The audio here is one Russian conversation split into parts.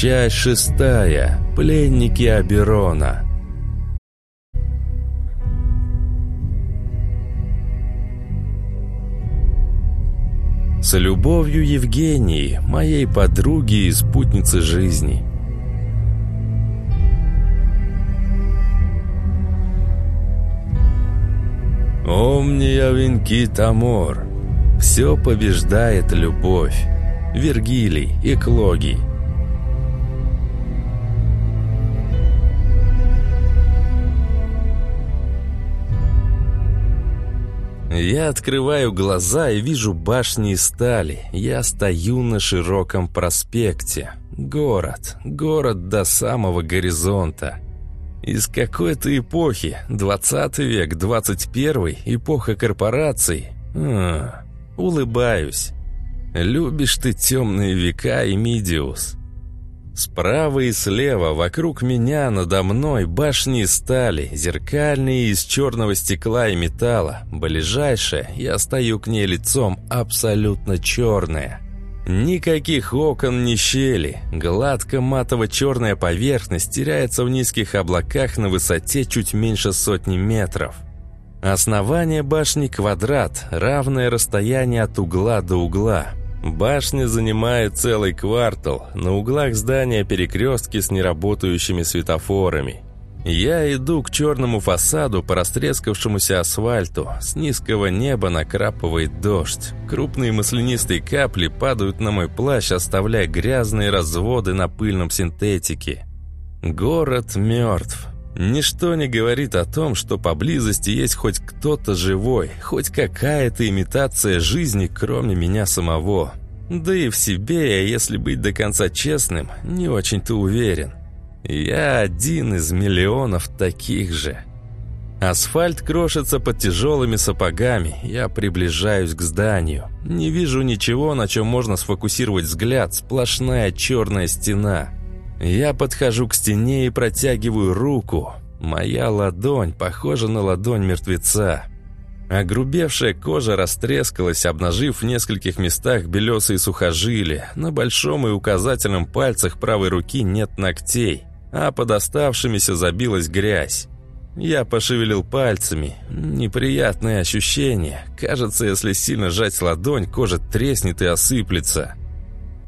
Часть шестая. Пленники Аберона. С любовью Евгении, моей подруги и спутницы жизни. Омния винкит амор. Все побеждает любовь. Вергилий, Эклогий. Я открываю глаза и вижу башни из стали. Я стою на широком проспекте. Город. Город до самого горизонта. Из какой-то эпохи. 20 век, 21 эпоха корпораций. А, улыбаюсь. Любишь ты темные века, Эмидиус. Справа и слева, вокруг меня, надо мной, башни стали, зеркальные из черного стекла и металла. Ближайшая, я стою к ней лицом, абсолютно черная. Никаких окон, ни щели. Гладко матово-черная поверхность теряется в низких облаках на высоте чуть меньше сотни метров. Основание башни квадрат, равное расстояние от угла до угла. Башня занимает целый квартал, на углах здания перекрестки с неработающими светофорами. Я иду к черному фасаду по растрескавшемуся асфальту. С низкого неба накрапывает дождь. Крупные маслянистые капли падают на мой плащ, оставляя грязные разводы на пыльном синтетике. Город мертв. Ничто не говорит о том, что поблизости есть хоть кто-то живой, хоть какая-то имитация жизни, кроме меня самого. Да и в себе я, если быть до конца честным, не очень-то уверен. Я один из миллионов таких же. Асфальт крошится под тяжелыми сапогами. Я приближаюсь к зданию. Не вижу ничего, на чем можно сфокусировать взгляд. Сплошная черная стена. Я подхожу к стене и протягиваю руку. Моя ладонь похожа на ладонь мертвеца. Огрубевшая кожа растрескалась, обнажив в нескольких местах белесые сухожилия. На большом и указательном пальцах правой руки нет ногтей, а под оставшимися забилась грязь. Я пошевелил пальцами. Неприятное ощущение. Кажется, если сильно сжать ладонь, кожа треснет и осыплется.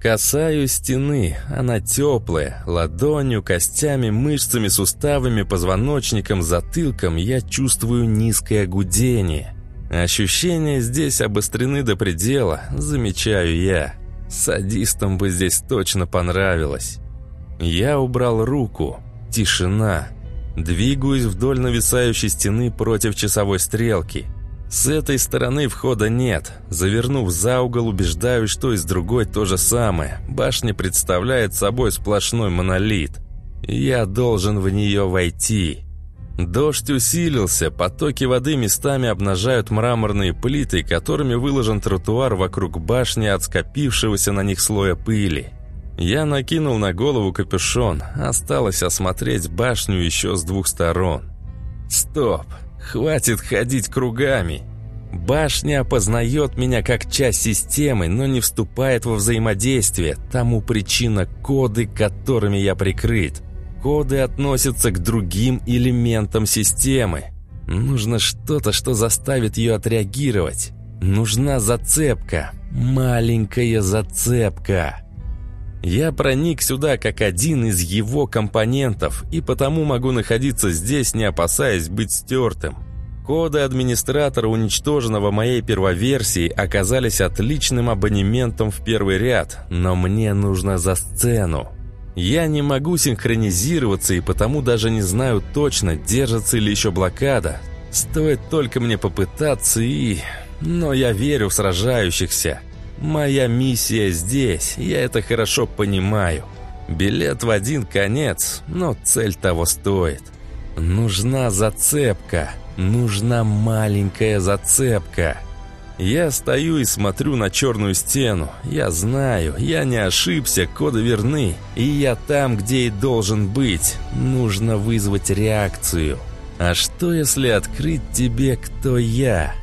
Касаюсь стены, она теплая, ладонью, костями, мышцами, суставами, позвоночником, затылком я чувствую низкое гудение. Ощущения здесь обострены до предела, замечаю я. Садистам бы здесь точно понравилось. Я убрал руку. Тишина. Двигаюсь вдоль нависающей стены против часовой стрелки. С этой стороны входа нет. Завернув за угол, убеждаюсь, что и с другой то же самое. Башня представляет собой сплошной монолит. Я должен в нее войти. Дождь усилился, потоки воды местами обнажают мраморные плиты, которыми выложен тротуар вокруг башни от скопившегося на них слоя пыли. Я накинул на голову капюшон, осталось осмотреть башню еще с двух сторон. Стоп, Хватит ходить кругами. Башня опознает меня как часть системы, но не вступает во взаимодействие. Тому причина коды, которыми я прикрыт. Коды относятся к другим элементам системы. Нужно что-то, что заставит ее отреагировать. Нужна зацепка. Маленькая зацепка. Я проник сюда как один из его компонентов, и потому могу находиться здесь, не опасаясь быть стертым. Коды администратора, уничтоженного моей первоверсии, оказались отличным абонементом в первый ряд, но мне нужно за сцену. Я не могу синхронизироваться и потому даже не знаю точно, держится ли еще блокада. Стоит только мне попытаться и... Но я верю в сражающихся. Моя миссия здесь, я это хорошо понимаю. Билет в один конец, но цель того стоит. Нужна зацепка, нужна маленькая зацепка. Я стою и смотрю на черную стену. Я знаю, я не ошибся, коды верны. И я там, где и должен быть. Нужно вызвать реакцию. А что, если открыть тебе, кто я?»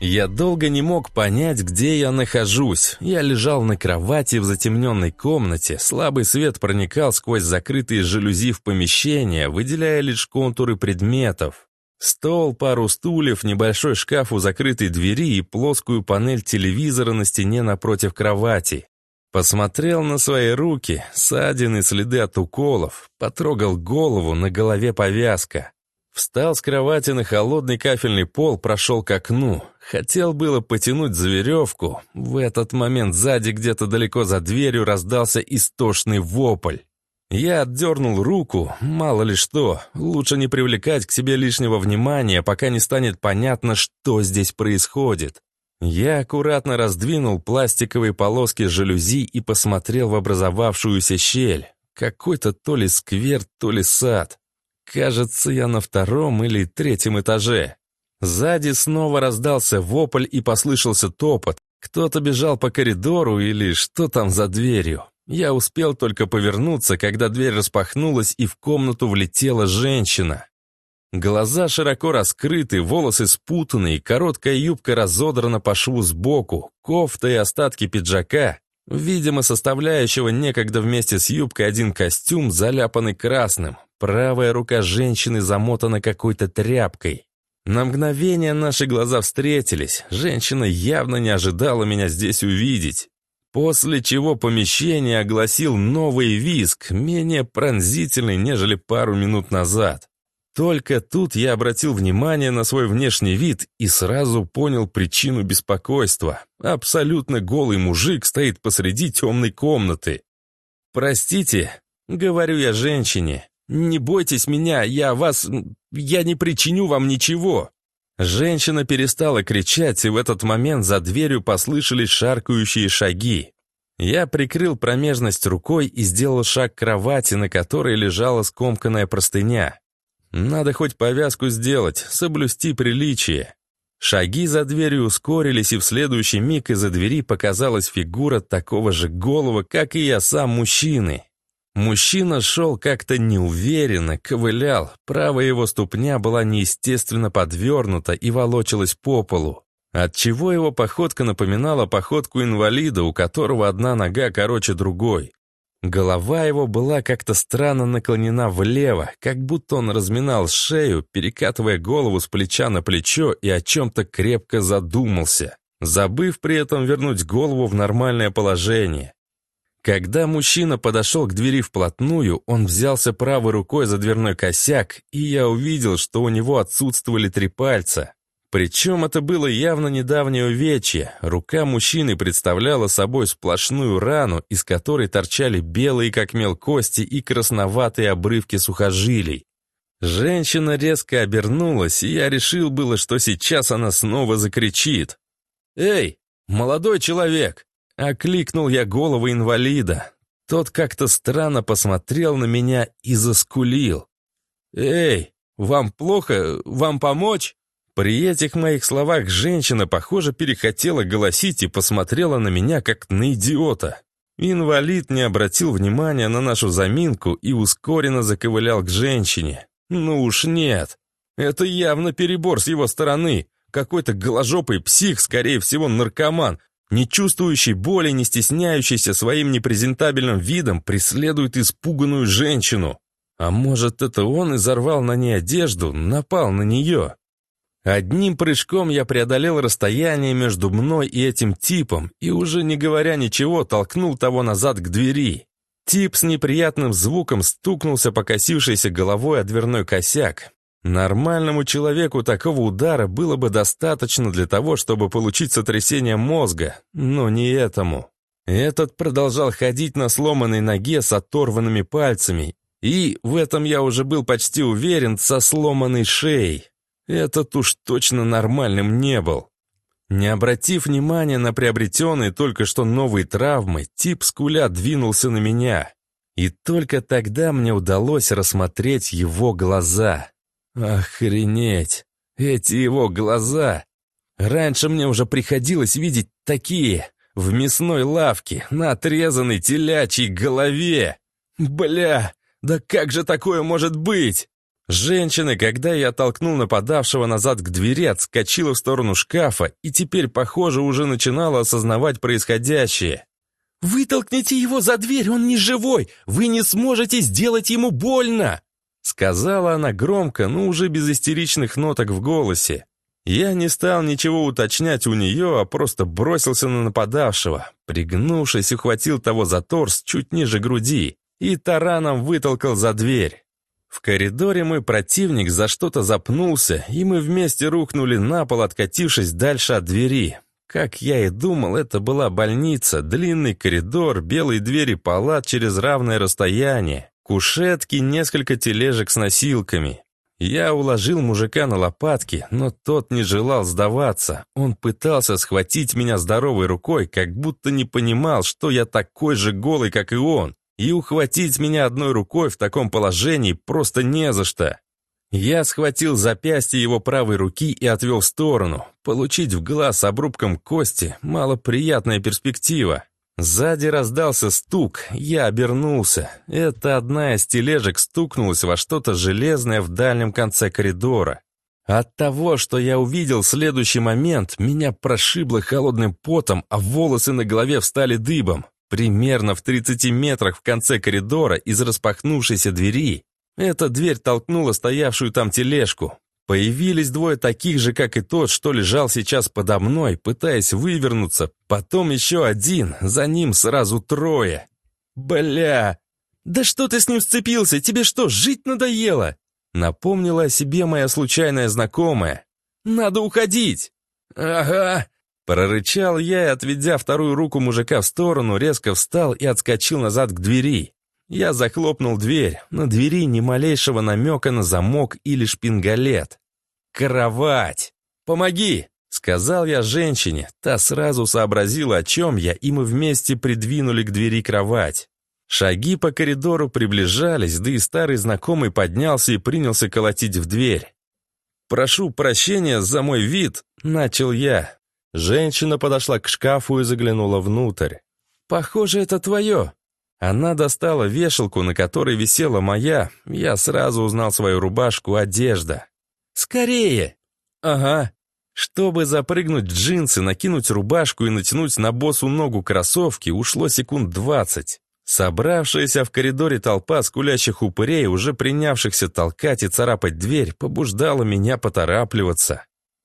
Я долго не мог понять, где я нахожусь. Я лежал на кровати в затемненной комнате, слабый свет проникал сквозь закрытые жалюзи в помещение, выделяя лишь контуры предметов. Стол, пару стульев, небольшой шкаф у закрытой двери и плоскую панель телевизора на стене напротив кровати. Посмотрел на свои руки, ссадины, следы от уколов, потрогал голову, на голове повязка. Встал с кровати на холодный кафельный пол, прошел к окну. Хотел было потянуть за веревку. В этот момент сзади где-то далеко за дверью раздался истошный вопль. Я отдернул руку, мало ли что, лучше не привлекать к себе лишнего внимания, пока не станет понятно, что здесь происходит. Я аккуратно раздвинул пластиковые полоски жалюзи и посмотрел в образовавшуюся щель. Какой-то то ли сквер, то ли сад. Кажется, я на втором или третьем этаже. Сзади снова раздался вопль и послышался топот. Кто-то бежал по коридору или что там за дверью. Я успел только повернуться, когда дверь распахнулась и в комнату влетела женщина. Глаза широко раскрыты, волосы спутанные, короткая юбка разодрана по шву сбоку, кофта и остатки пиджака, видимо, составляющего некогда вместе с юбкой один костюм, заляпанный красным, Правая рука женщины замотана какой-то тряпкой. На мгновение наши глаза встретились. Женщина явно не ожидала меня здесь увидеть. После чего помещение огласил новый визг, менее пронзительный, нежели пару минут назад. Только тут я обратил внимание на свой внешний вид и сразу понял причину беспокойства. Абсолютно голый мужик стоит посреди темной комнаты. «Простите», — говорю я женщине, «Не бойтесь меня, я вас... я не причиню вам ничего!» Женщина перестала кричать, и в этот момент за дверью послышались шаркающие шаги. Я прикрыл промежность рукой и сделал шаг к кровати, на которой лежала скомканная простыня. Надо хоть повязку сделать, соблюсти приличие. Шаги за дверью ускорились, и в следующий миг из-за двери показалась фигура такого же голого, как и я сам мужчины. Мужчина шел как-то неуверенно, ковылял, правая его ступня была неестественно подвернута и волочилась по полу, отчего его походка напоминала походку инвалида, у которого одна нога короче другой. Голова его была как-то странно наклонена влево, как будто он разминал шею, перекатывая голову с плеча на плечо и о чем-то крепко задумался, забыв при этом вернуть голову в нормальное положение. Когда мужчина подошел к двери вплотную, он взялся правой рукой за дверной косяк, и я увидел, что у него отсутствовали три пальца. Причем это было явно недавнее увечье. Рука мужчины представляла собой сплошную рану, из которой торчали белые как мел кости и красноватые обрывки сухожилий. Женщина резко обернулась, и я решил было, что сейчас она снова закричит. «Эй, молодой человек!» Окликнул я голову инвалида. Тот как-то странно посмотрел на меня и заскулил. «Эй, вам плохо? Вам помочь?» При этих моих словах женщина, похоже, перехотела голосить и посмотрела на меня, как на идиота. Инвалид не обратил внимания на нашу заминку и ускоренно заковылял к женщине. Ну уж нет. Это явно перебор с его стороны. Какой-то голожопый псих, скорее всего, наркоман, не чувствующий боли, не стесняющийся своим непрезентабельным видом, преследует испуганную женщину. А может, это он изорвал на ней одежду, напал на нее? Одним прыжком я преодолел расстояние между мной и этим типом, и уже не говоря ничего, толкнул того назад к двери. Тип с неприятным звуком стукнулся покосившейся головой о дверной косяк. Нормальному человеку такого удара было бы достаточно для того, чтобы получить сотрясение мозга, но не этому. Этот продолжал ходить на сломанной ноге с оторванными пальцами, и, в этом я уже был почти уверен, со сломанной шеей. Этот уж точно нормальным не был. Не обратив внимания на приобретенные только что новые травмы, тип скуля двинулся на меня. И только тогда мне удалось рассмотреть его глаза. Охренеть! Эти его глаза! Раньше мне уже приходилось видеть такие в мясной лавке на отрезанной телячьей голове. Бля, да как же такое может быть? Женщина, когда я оттолкнул нападавшего назад к двери, отскочила в сторону шкафа и теперь, похоже, уже начинала осознавать происходящее. «Вытолкните его за дверь, он не живой! Вы не сможете сделать ему больно!» Сказала она громко, но уже без истеричных ноток в голосе. Я не стал ничего уточнять у нее, а просто бросился на нападавшего. Пригнувшись, ухватил того за торс чуть ниже груди и тараном вытолкал за дверь. В коридоре мой противник за что-то запнулся, и мы вместе рухнули на пол, откатившись дальше от двери. Как я и думал, это была больница, длинный коридор, белые двери палат через равное расстояние, кушетки, несколько тележек с носилками. Я уложил мужика на лопатки, но тот не желал сдаваться. Он пытался схватить меня здоровой рукой, как будто не понимал, что я такой же голый, как и он. И ухватить меня одной рукой в таком положении просто не за что. Я схватил запястье его правой руки и отвел в сторону. Получить в глаз обрубком кости – малоприятная перспектива. Сзади раздался стук, я обернулся. Это одна из тележек стукнулась во что-то железное в дальнем конце коридора. От того, что я увидел следующий момент, меня прошибло холодным потом, а волосы на голове встали дыбом. Примерно в 30 метрах в конце коридора из распахнувшейся двери эта дверь толкнула стоявшую там тележку. Появились двое таких же, как и тот, что лежал сейчас подо мной, пытаясь вывернуться. Потом еще один, за ним сразу трое. Бля! Да что ты с ним сцепился? Тебе что, жить надоело? Напомнила о себе моя случайная знакомая. Надо уходить. Ага. Прорычал я и, отведя вторую руку мужика в сторону, резко встал и отскочил назад к двери. Я захлопнул дверь, на двери ни малейшего намека на замок или шпингалет. «Кровать! Помоги!» — сказал я женщине. Та сразу сообразила, о чем я, и мы вместе придвинули к двери кровать. Шаги по коридору приближались, да и старый знакомый поднялся и принялся колотить в дверь. «Прошу прощения за мой вид», — начал я. Женщина подошла к шкафу и заглянула внутрь. «Похоже, это твое», она достала вешалку, на которой висела моя. Я сразу узнал свою рубашку, одежда. «Скорее!» «Ага». Чтобы запрыгнуть в джинсы, накинуть рубашку и натянуть на босу ногу кроссовки, ушло секунд двадцать. Собравшаяся в коридоре толпа скулящих упырей, уже принявшихся толкать и царапать дверь, побуждала меня поторапливаться.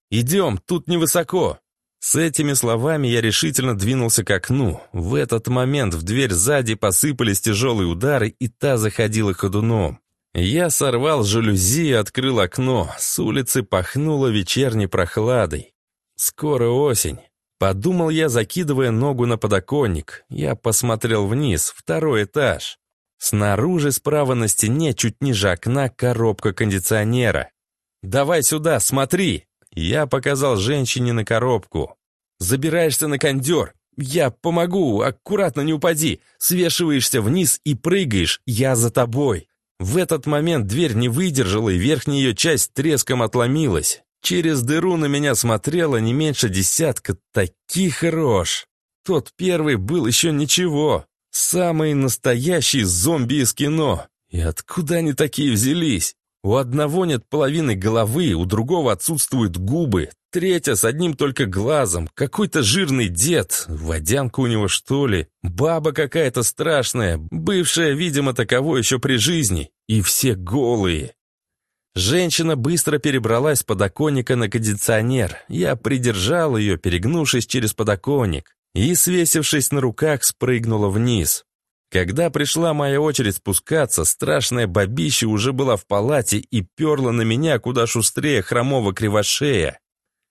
«Идем, тут невысоко!» С этими словами я решительно двинулся к окну. В этот момент в дверь сзади посыпались тяжелые удары, и та заходила ходуном. Я сорвал жалюзи и открыл окно. С улицы пахнуло вечерней прохладой. Скоро осень. Подумал я, закидывая ногу на подоконник. Я посмотрел вниз, второй этаж. Снаружи, справа на стене, чуть ниже окна, коробка кондиционера. «Давай сюда, смотри!» Я показал женщине на коробку. «Забираешься на кондер. Я помогу, аккуратно не упади. Свешиваешься вниз и прыгаешь. Я за тобой». В этот момент дверь не выдержала, и верхняя ее часть треском отломилась. Через дыру на меня смотрело не меньше десятка таких рож. Тот первый был еще ничего. Самый настоящий зомби из кино. И откуда они такие взялись? У одного нет половины головы, у другого отсутствуют губы, третья с одним только глазом, какой-то жирный дед, водянка у него что ли, баба какая-то страшная, бывшая, видимо, таковой еще при жизни, и все голые. Женщина быстро перебралась с подоконника на кондиционер. Я придержал ее, перегнувшись через подоконник, и, свесившись на руках, спрыгнула вниз. Когда пришла моя очередь спускаться, страшная бабища уже была в палате и перла на меня куда шустрее хромого кривошея.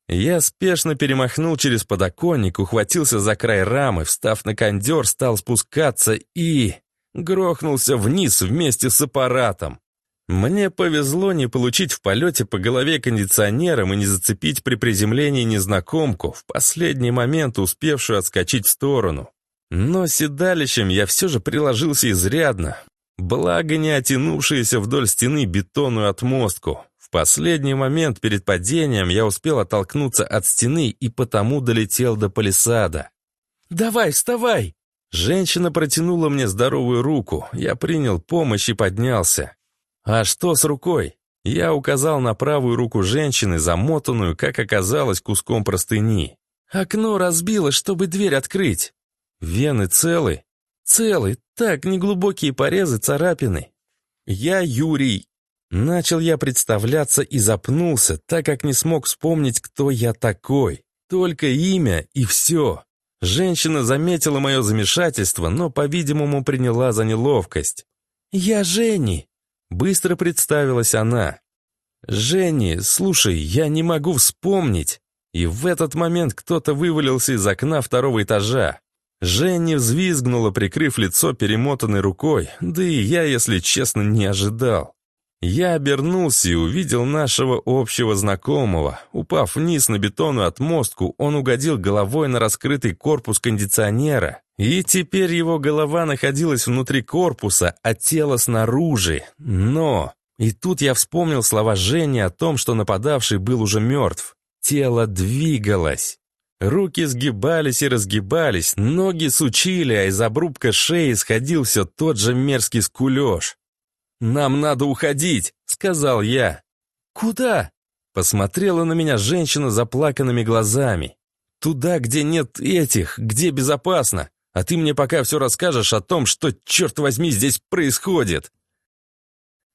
Я спешно перемахнул через подоконник, ухватился за край рамы, встав на кондер, стал спускаться и... грохнулся вниз вместе с аппаратом. Мне повезло не получить в полете по голове кондиционером и не зацепить при приземлении незнакомку, в последний момент успевшую отскочить в сторону. Но седалищем я все же приложился изрядно. Благо не оттянувшаяся вдоль стены бетонную отмостку. В последний момент перед падением я успел оттолкнуться от стены и потому долетел до палисада. «Давай, вставай!» Женщина протянула мне здоровую руку. Я принял помощь и поднялся. «А что с рукой?» Я указал на правую руку женщины, замотанную, как оказалось, куском простыни. «Окно разбило, чтобы дверь открыть». «Вены целы?» «Целы. Так, неглубокие порезы, царапины». «Я Юрий». Начал я представляться и запнулся, так как не смог вспомнить, кто я такой. Только имя и все. Женщина заметила мое замешательство, но, по-видимому, приняла за неловкость. «Я Женни», — быстро представилась она. «Женни, слушай, я не могу вспомнить». И в этот момент кто-то вывалился из окна второго этажа. Женни взвизгнула, прикрыв лицо перемотанной рукой, да и я, если честно, не ожидал. Я обернулся и увидел нашего общего знакомого. Упав вниз на бетонную отмостку, он угодил головой на раскрытый корпус кондиционера. И теперь его голова находилась внутри корпуса, а тело снаружи. Но... И тут я вспомнил слова Жени о том, что нападавший был уже мертв. Тело двигалось. Руки сгибались и разгибались, ноги сучили, а из обрубка шеи сходил все тот же мерзкий скулеж. «Нам надо уходить», — сказал я. «Куда?» — посмотрела на меня женщина заплаканными глазами. «Туда, где нет этих, где безопасно. А ты мне пока все расскажешь о том, что, черт возьми, здесь происходит».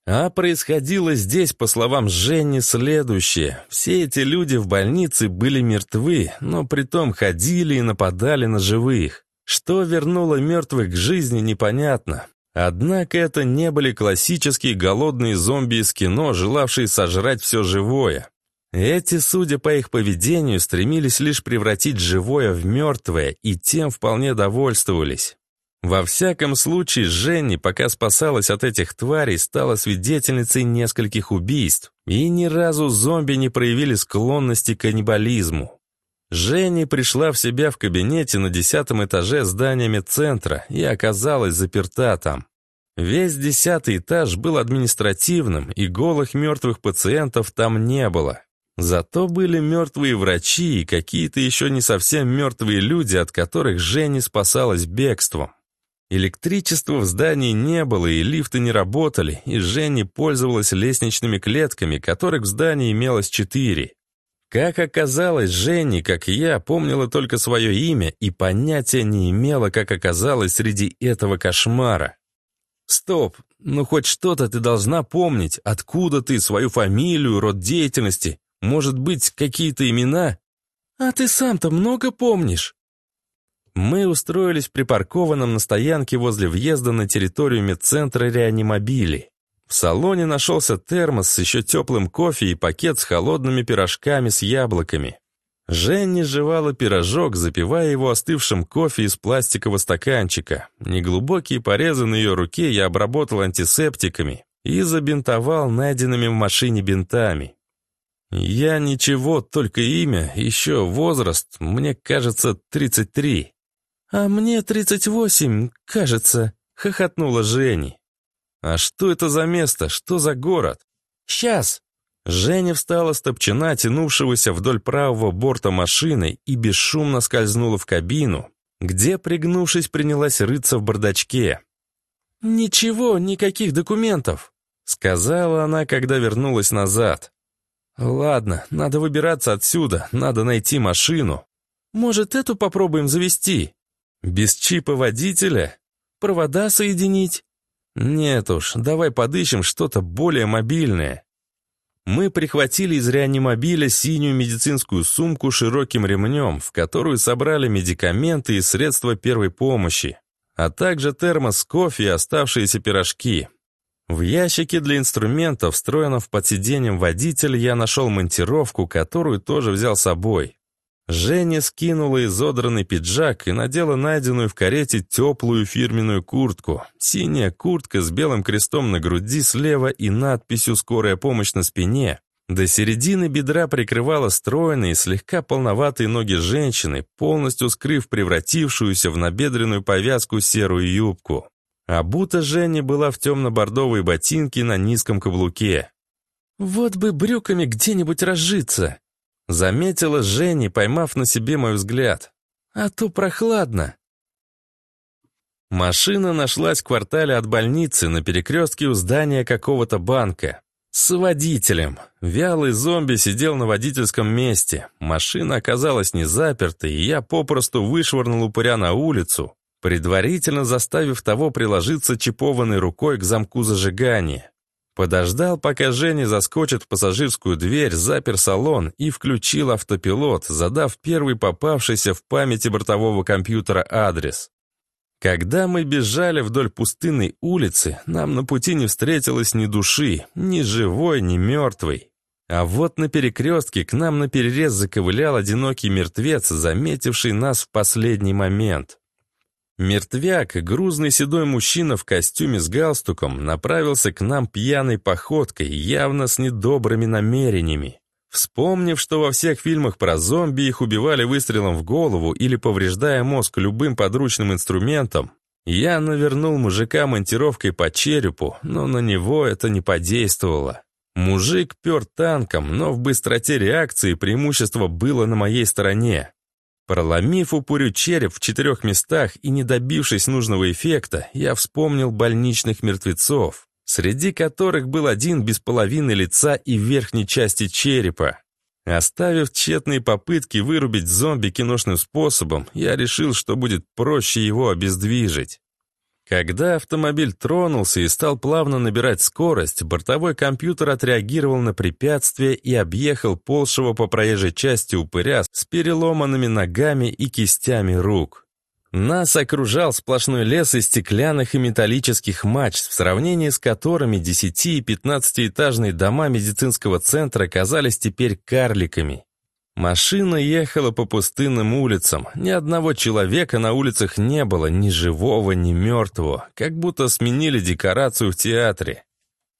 А происходило здесь, по словам Жени, следующее. Все эти люди в больнице были мертвы, но притом ходили и нападали на живых. Что вернуло мертвых к жизни, непонятно. Однако это не были классические голодные зомби из кино, желавшие сожрать все живое. Эти, судя по их поведению, стремились лишь превратить живое в мертвое и тем вполне довольствовались. Во всяком случае, Женни, пока спасалась от этих тварей, стала свидетельницей нескольких убийств, и ни разу зомби не проявили склонности к каннибализму. Женни пришла в себя в кабинете на десятом этаже здания медцентра и оказалась заперта там. Весь десятый этаж был административным, и голых мертвых пациентов там не было. Зато были мертвые врачи и какие-то еще не совсем мертвые люди, от которых Женни спасалась бегством. Электричества в здании не было, и лифты не работали, и Женни пользовалась лестничными клетками, которых в здании имелось четыре. Как оказалось, Женни, как и я, помнила только свое имя и понятия не имела, как оказалось среди этого кошмара. «Стоп, ну хоть что-то ты должна помнить. Откуда ты, свою фамилию, род деятельности? Может быть, какие-то имена?» «А ты сам-то много помнишь?» Мы устроились припаркованном на стоянке возле въезда на территорию медцентра реанимобили. В салоне нашелся термос с еще теплым кофе и пакет с холодными пирожками с яблоками. Женни жевала пирожок, запивая его остывшим кофе из пластикового стаканчика. Неглубокие порезы на ее руке я обработал антисептиками и забинтовал найденными в машине бинтами. Я ничего, только имя, еще возраст, мне кажется, 33. «А мне 38, кажется», — хохотнула Женни. «А что это за место? Что за город?» «Сейчас!» Женя встала с топчина, тянувшегося вдоль правого борта машины, и бесшумно скользнула в кабину, где, пригнувшись, принялась рыться в бардачке. «Ничего, никаких документов», — сказала она, когда вернулась назад. «Ладно, надо выбираться отсюда, надо найти машину. Может, эту попробуем завести?» «Без чипа водителя? Провода соединить?» «Нет уж, давай подыщем что-то более мобильное». Мы прихватили из реанимобиля синюю медицинскую сумку широким ремнем, в которую собрали медикаменты и средства первой помощи, а также термос кофе и оставшиеся пирожки. В ящике для инструментов, встроенном под сиденьем водителя, я нашел монтировку, которую тоже взял с собой. Женя скинула изодранный пиджак и надела найденную в карете теплую фирменную куртку. Синяя куртка с белым крестом на груди слева и надписью «Скорая помощь» на спине. До середины бедра прикрывала стройные, слегка полноватые ноги женщины, полностью скрыв превратившуюся в набедренную повязку серую юбку. А будто Женя была в темно-бордовые ботинки на низком каблуке. «Вот бы брюками где-нибудь разжиться!» Заметила Женя, поймав на себе мой взгляд. «А то прохладно». Машина нашлась в квартале от больницы на перекрестке у здания какого-то банка. С водителем. Вялый зомби сидел на водительском месте. Машина оказалась не запертой, и я попросту вышвырнул упыря на улицу, предварительно заставив того приложиться чипованной рукой к замку зажигания. Подождал, пока Женя заскочит в пассажирскую дверь, запер салон и включил автопилот, задав первый попавшийся в памяти бортового компьютера адрес. Когда мы бежали вдоль пустынной улицы, нам на пути не встретилось ни души, ни живой, ни мертвой. А вот на перекрестке к нам на перерез заковылял одинокий мертвец, заметивший нас в последний момент. Мертвяк, грузный седой мужчина в костюме с галстуком, направился к нам пьяной походкой, явно с недобрыми намерениями. Вспомнив, что во всех фильмах про зомби их убивали выстрелом в голову или повреждая мозг любым подручным инструментом, я навернул мужика монтировкой по черепу, но на него это не подействовало. Мужик пер танком, но в быстроте реакции преимущество было на моей стороне. Проломив упырю череп в четырех местах и не добившись нужного эффекта, я вспомнил больничных мертвецов, среди которых был один без половины лица и верхней части черепа. Оставив тщетные попытки вырубить зомби киношным способом, я решил, что будет проще его обездвижить. Когда автомобиль тронулся и стал плавно набирать скорость, бортовой компьютер отреагировал на препятствие и объехал полшего по проезжей части упыря с переломанными ногами и кистями рук. Нас окружал сплошной лес из стеклянных и металлических мачт, в сравнении с которыми 10- и 15-этажные дома медицинского центра казались теперь карликами. Машина ехала по пустынным улицам. Ни одного человека на улицах не было, ни живого, ни мертвого. Как будто сменили декорацию в театре.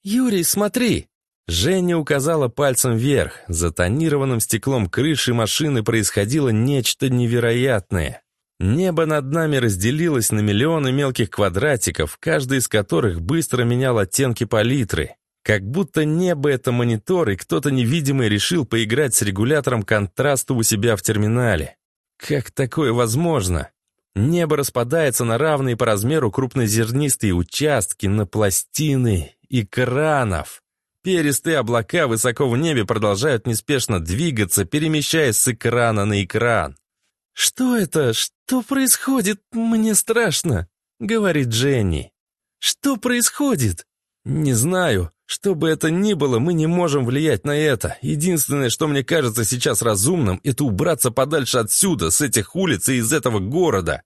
«Юрий, смотри!» Женя указала пальцем вверх. За тонированным стеклом крыши машины происходило нечто невероятное. Небо над нами разделилось на миллионы мелких квадратиков, каждый из которых быстро менял оттенки палитры. Как будто небо — это монитор, и кто-то невидимый решил поиграть с регулятором контраста у себя в терминале. Как такое возможно? Небо распадается на равные по размеру крупнозернистые участки, на пластины экранов. Перистые облака высоко в небе продолжают неспешно двигаться, перемещаясь с экрана на экран. «Что это? Что происходит? Мне страшно», — говорит Дженни. «Что происходит?» «Не знаю. Что бы это ни было, мы не можем влиять на это. Единственное, что мне кажется сейчас разумным, это убраться подальше отсюда, с этих улиц и из этого города.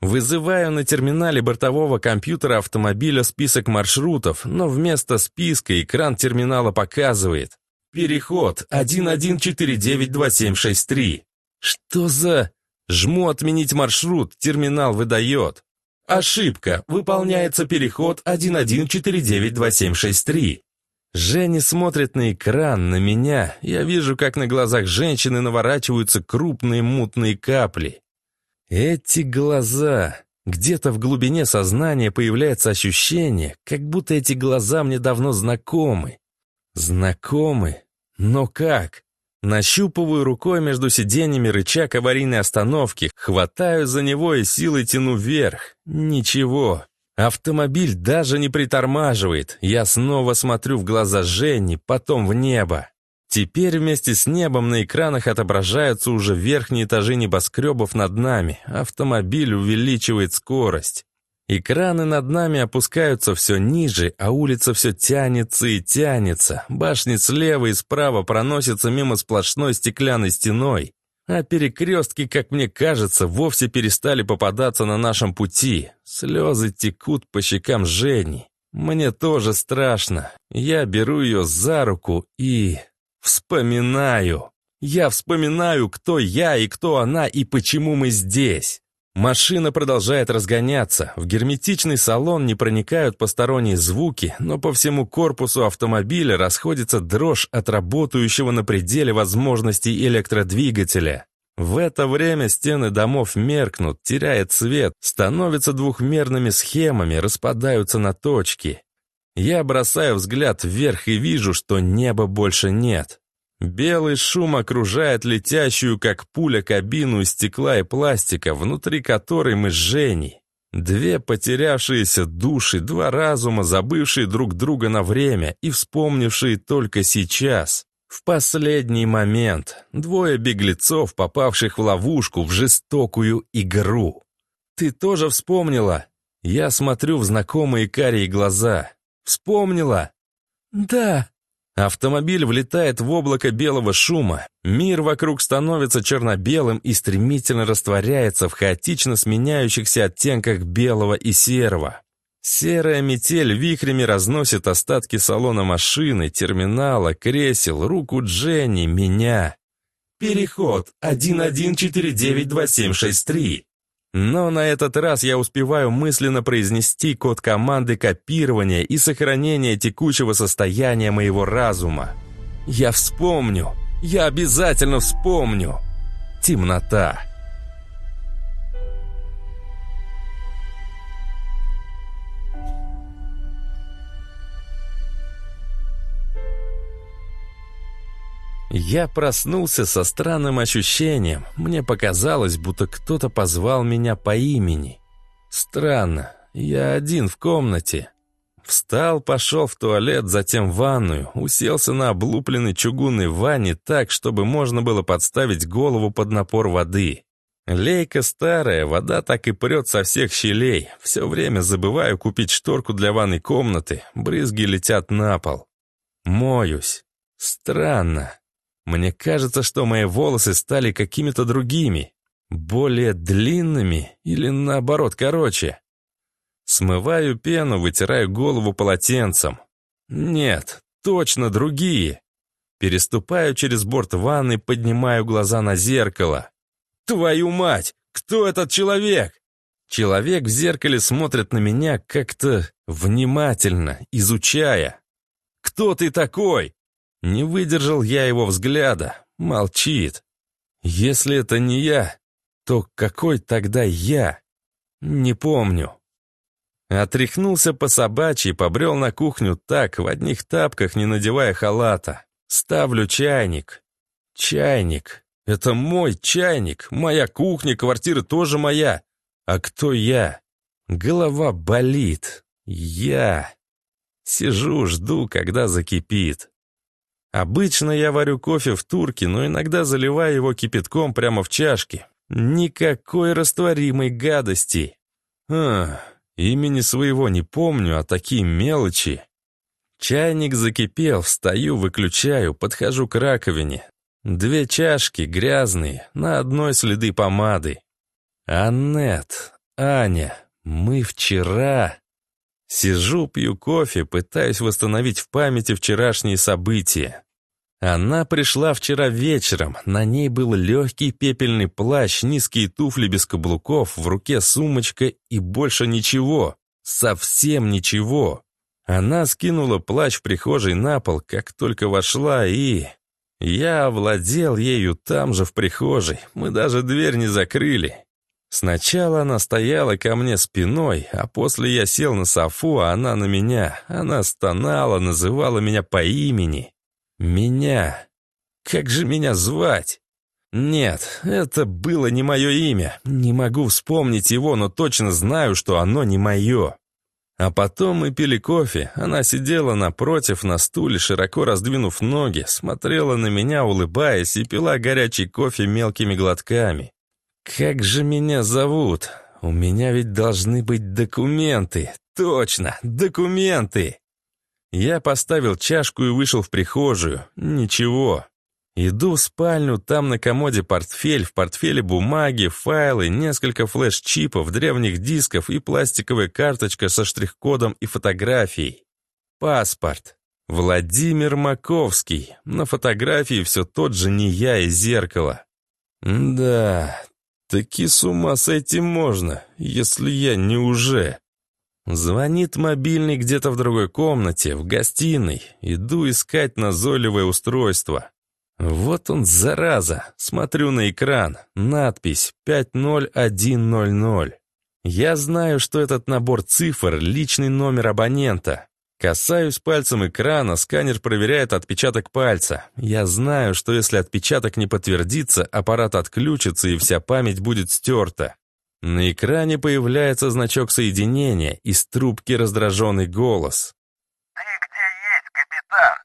Вызываю на терминале бортового компьютера автомобиля список маршрутов, но вместо списка экран терминала показывает «Переход 11492763». Что за... Жму «Отменить маршрут», терминал выдает. Ошибка. Выполняется переход 11492763. Женя смотрит на экран, на меня. Я вижу, как на глазах женщины наворачиваются крупные мутные капли. Эти глаза. Где-то в глубине сознания появляется ощущение, как будто эти глаза мне давно знакомы. Знакомы? Но как? Нащупываю рукой между сиденьями рычаг аварийной остановки, хватаю за него и силой тяну вверх. Ничего. Автомобиль даже не притормаживает. Я снова смотрю в глаза Жени, потом в небо. Теперь вместе с небом на экранах отображаются уже верхние этажи небоскребов над нами. Автомобиль увеличивает скорость. Экраны над нами опускаются все ниже, а улица все тянется и тянется. Башни слева и справа проносятся мимо сплошной стеклянной стеной. А перекрестки, как мне кажется, вовсе перестали попадаться на нашем пути. Слезы текут по щекам Жени. Мне тоже страшно. Я беру ее за руку и... Вспоминаю. Я вспоминаю, кто я и кто она, и почему мы здесь. Машина продолжает разгоняться. В герметичный салон не проникают посторонние звуки, но по всему корпусу автомобиля расходится дрожь от работающего на пределе возможностей электродвигателя. В это время стены домов меркнут, теряет цвет, становятся двухмерными схемами, распадаются на точки. Я бросаю взгляд вверх и вижу, что неба больше нет. Белый шум окружает летящую, как пуля, кабину из стекла и пластика, внутри которой мы с Женей. Две потерявшиеся души, два разума, забывшие друг друга на время и вспомнившие только сейчас. В последний момент. Двое беглецов, попавших в ловушку, в жестокую игру. «Ты тоже вспомнила?» Я смотрю в знакомые карие глаза. «Вспомнила?» «Да», Автомобиль влетает в облако белого шума. Мир вокруг становится черно-белым и стремительно растворяется в хаотично сменяющихся оттенках белого и серого. Серая метель вихрями разносит остатки салона машины, терминала, кресел, руку Дженни, меня. Переход 11492763. Но на этот раз я успеваю мысленно произнести код команды копирования и сохранения текущего состояния моего разума. Я вспомню. Я обязательно вспомню. Темнота. Я проснулся со странным ощущением. Мне показалось, будто кто-то позвал меня по имени. Странно, я один в комнате. Встал, пошел в туалет, затем в ванную, уселся на облупленной чугунной ванне так, чтобы можно было подставить голову под напор воды. Лейка старая, вода так и прет со всех щелей. Все время забываю купить шторку для ванной комнаты, брызги летят на пол. Моюсь. Странно. Мне кажется, что мои волосы стали какими-то другими, более длинными или наоборот короче. Смываю пену, вытираю голову полотенцем. Нет, точно другие. Переступаю через борт ванны, поднимаю глаза на зеркало. Твою мать! Кто этот человек? Человек в зеркале смотрит на меня как-то внимательно, изучая. «Кто ты такой?» Не выдержал я его взгляда. Молчит. Если это не я, то какой тогда я? Не помню. Отряхнулся по собачьи, побрел на кухню так, в одних тапках, не надевая халата. Ставлю чайник. Чайник. Это мой чайник. Моя кухня, квартира тоже моя. А кто я? Голова болит. Я. Сижу, жду, когда закипит. Обычно я варю кофе в турке, но иногда заливаю его кипятком прямо в чашке. Никакой растворимой гадости. А, имени своего не помню, а такие мелочи. Чайник закипел, встаю, выключаю, подхожу к раковине. Две чашки, грязные, на одной следы помады. Аннет, Аня, мы вчера... Сижу, пью кофе, пытаюсь восстановить в памяти вчерашние события. Она пришла вчера вечером, на ней был легкий пепельный плащ, низкие туфли без каблуков, в руке сумочка и больше ничего. Совсем ничего. Она скинула плащ в прихожей на пол, как только вошла, и... Я овладел ею там же в прихожей, мы даже дверь не закрыли. Сначала она стояла ко мне спиной, а после я сел на софу, а она на меня. Она стонала, называла меня по имени. Меня? Как же меня звать? Нет, это было не мое имя. Не могу вспомнить его, но точно знаю, что оно не мое. А потом мы пили кофе. Она сидела напротив на стуле, широко раздвинув ноги, смотрела на меня, улыбаясь, и пила горячий кофе мелкими глотками. «Как же меня зовут? У меня ведь должны быть документы. Точно, документы!» Я поставил чашку и вышел в прихожую. Ничего. Иду в спальню, там на комоде портфель, в портфеле бумаги, файлы, несколько флеш-чипов, древних дисков и пластиковая карточка со штрих-кодом и фотографией. Паспорт. Владимир Маковский. На фотографии все тот же не я и зеркало. Да, таки с ума сойти можно, если я не уже. Звонит мобильный где-то в другой комнате, в гостиной. Иду искать назойливое устройство. Вот он, зараза. Смотрю на экран. Надпись 50100. Я знаю, что этот набор цифр — личный номер абонента. Касаюсь пальцем экрана, сканер проверяет отпечаток пальца. Я знаю, что если отпечаток не подтвердится, аппарат отключится и вся память будет стерта. На экране появляется значок соединения, из трубки раздраженный голос. «Ты где есть, капитан?»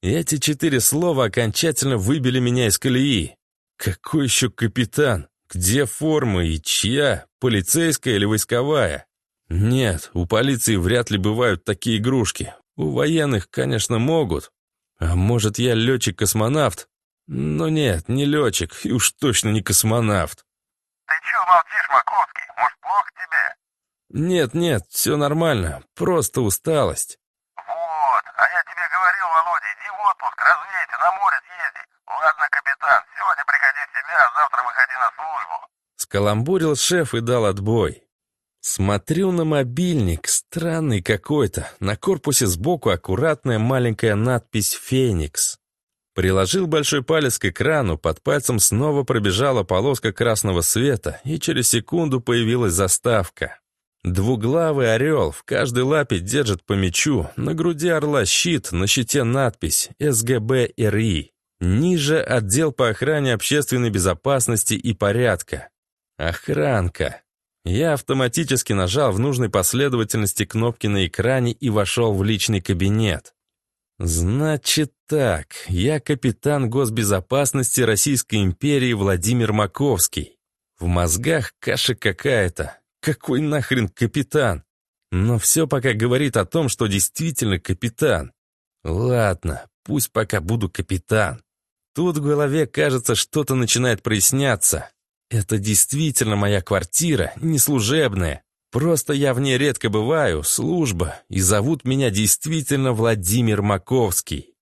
Эти четыре слова окончательно выбили меня из колеи. Какой еще капитан? Где форма и чья? Полицейская или войсковая? Нет, у полиции вряд ли бывают такие игрушки. У военных, конечно, могут. А может, я летчик-космонавт? Но нет, не летчик, и уж точно не космонавт. «Ты чё молчишь, Маковский? Может, плохо тебе?» Нет, нет, все нормально, просто усталость. «Вот, а я тебе говорил, Володя, иди в отпуск, развейте, на море съезди. Ладно, капитан, сегодня приходи в себя, а завтра выходи на службу». Скаламбурил шеф и дал отбой. Смотрю на мобильник, странный какой-то. На корпусе сбоку аккуратная маленькая надпись «Феникс». Приложил большой палец к экрану, под пальцем снова пробежала полоска красного света, и через секунду появилась заставка. Двуглавый орел, в каждой лапе держит по мячу, на груди орла щит, на щите надпись «СГБ РИ». Ниже отдел по охране общественной безопасности и порядка. Охранка. Я автоматически нажал в нужной последовательности кнопки на экране и вошел в личный кабинет. Значит так, я капитан госбезопасности Российской империи Владимир Маковский. В мозгах каша какая-то. Какой нахрен капитан? Но все пока говорит о том, что действительно капитан. Ладно, пусть пока буду капитан. Тут в голове, кажется, что-то начинает проясняться. Это действительно моя квартира, не служебная. Просто я в ней редко бываю, служба, и зовут меня действительно Владимир Маковский.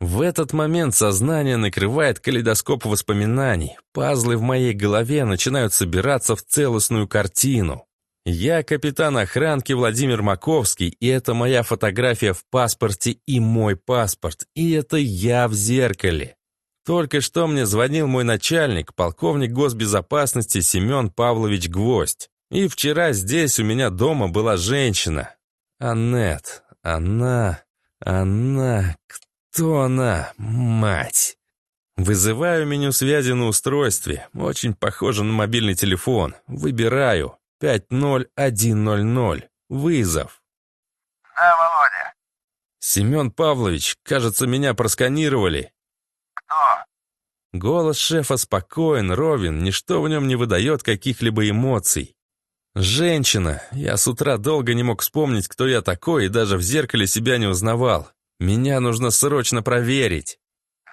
В этот момент сознание накрывает калейдоскоп воспоминаний. Пазлы в моей голове начинают собираться в целостную картину. Я капитан охранки Владимир Маковский, и это моя фотография в паспорте и мой паспорт, и это я в зеркале. Только что мне звонил мой начальник, полковник госбезопасности Семен Павлович Гвоздь. И вчера здесь у меня дома была женщина. Аннет. Она... Она... Кто она? Мать. Вызываю меню связи на устройстве. Очень похоже на мобильный телефон. Выбираю. 50100. Вызов. «Да, Володя». Семен Павлович, кажется, меня просканировали. Голос шефа спокоен, ровен, ничто в нем не выдает каких-либо эмоций. Женщина. Я с утра долго не мог вспомнить, кто я такой, и даже в зеркале себя не узнавал. Меня нужно срочно проверить.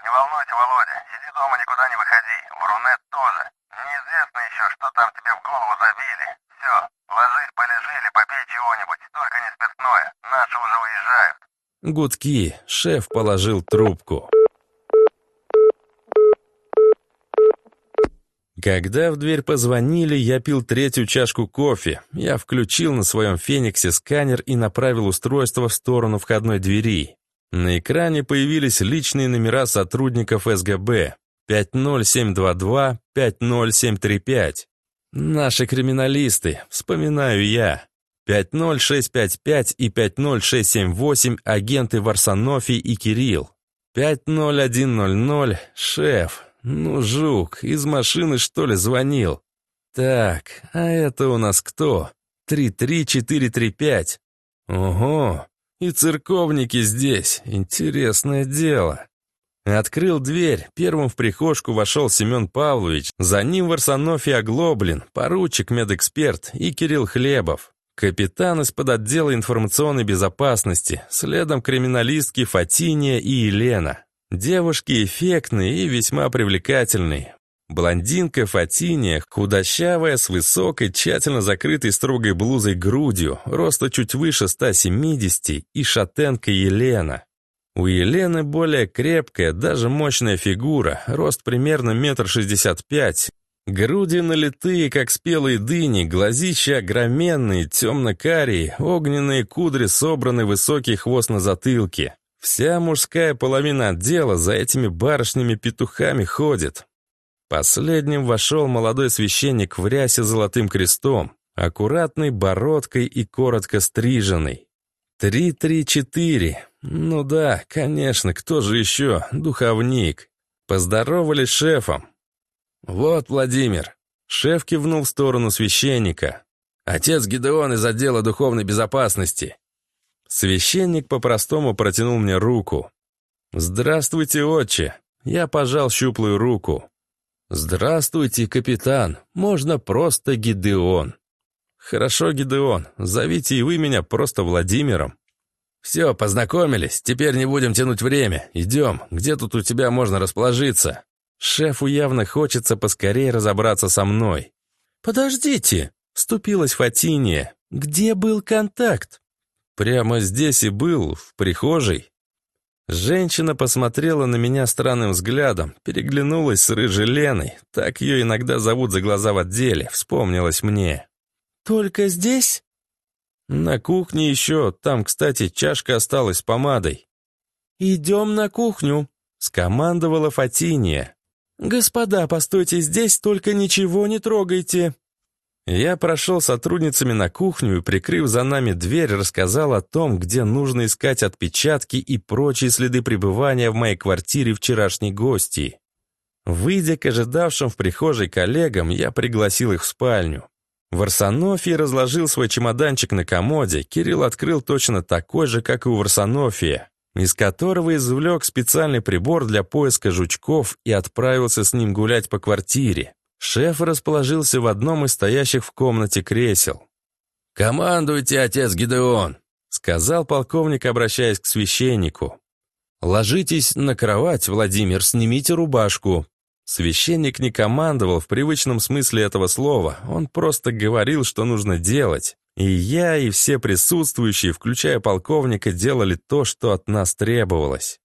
«Не волнуйся, Володя, сиди дома, никуда не выходи. В Рунет тоже. Неизвестно еще, что там тебе в голову забили. Все, ложись, полежи или попей чего-нибудь, только не спиртное. Наши уже уезжают». Гудки. Шеф положил трубку. Когда в дверь позвонили, я пил третью чашку кофе. Я включил на своем «Фениксе» сканер и направил устройство в сторону входной двери. На экране появились личные номера сотрудников СГБ 50722, 50735. Наши криминалисты, вспоминаю я. 50655 и 50678 агенты Варсонофий и Кирилл. 50100 шеф, ну, жук, из машины, что ли, звонил? Так, а это у нас кто? 33435. Ого, и церковники здесь. Интересное дело. Открыл дверь. Первым в прихожку вошел Семен Павлович. За ним Варсонофий Оглоблин, поручик, медэксперт и Кирилл Хлебов. Капитан из-под отдела информационной безопасности. Следом криминалистки Фатиния и Елена. Девушки эффектные и весьма привлекательные. Блондинка Фатиния, худощавая, с высокой, тщательно закрытой строгой блузой грудью, роста чуть выше 170, и шатенка Елена. У Елены более крепкая, даже мощная фигура, рост примерно метр шестьдесят пять, груди налитые, как спелые дыни, глазища огроменные, темно-карие, огненные кудри собраны высокий хвост на затылке. Вся мужская половина отдела за этими барышнями-петухами ходит. Последним вошел молодой священник в рясе золотым крестом, аккуратной бородкой и коротко стриженный. Три-три-четыре. Ну да, конечно, кто же еще? Духовник. Поздоровались шефом. «Вот, Владимир». Шеф кивнул в сторону священника. «Отец Гидеон из отдела духовной безопасности». Священник по-простому протянул мне руку. «Здравствуйте, отче!» Я пожал щуплую руку. «Здравствуйте, капитан. Можно просто Гидеон». «Хорошо, Гидеон. Зовите и вы меня просто Владимиром». «Все, познакомились. Теперь не будем тянуть время. Идем. Где тут у тебя можно расположиться?» Шефу явно хочется поскорее разобраться со мной. «Подождите!» — вступилась Фатиния. «Где был контакт?» «Прямо здесь и был, в прихожей». Женщина посмотрела на меня странным взглядом, переглянулась с рыжей Леной, так ее иногда зовут за глаза в отделе, вспомнилось мне. «Только здесь?» «На кухне еще, там, кстати, чашка осталась с помадой». «Идем на кухню», — скомандовала Фатиния. «Господа, постойте здесь, только ничего не трогайте», я прошел сотрудницами на кухню и, прикрыв за нами дверь, рассказал о том, где нужно искать отпечатки и прочие следы пребывания в моей квартире вчерашней гости. Выйдя к ожидавшим в прихожей коллегам, я пригласил их в спальню. Варсонофий разложил свой чемоданчик на комоде, Кирилл открыл точно такой же, как и у Варсонофия, из которого извлек специальный прибор для поиска жучков и отправился с ним гулять по квартире. Шеф расположился в одном из стоящих в комнате кресел. «Командуйте, отец Гидеон!» — сказал полковник, обращаясь к священнику. «Ложитесь на кровать, Владимир, снимите рубашку». Священник не командовал в привычном смысле этого слова, он просто говорил, что нужно делать. И я, и все присутствующие, включая полковника, делали то, что от нас требовалось.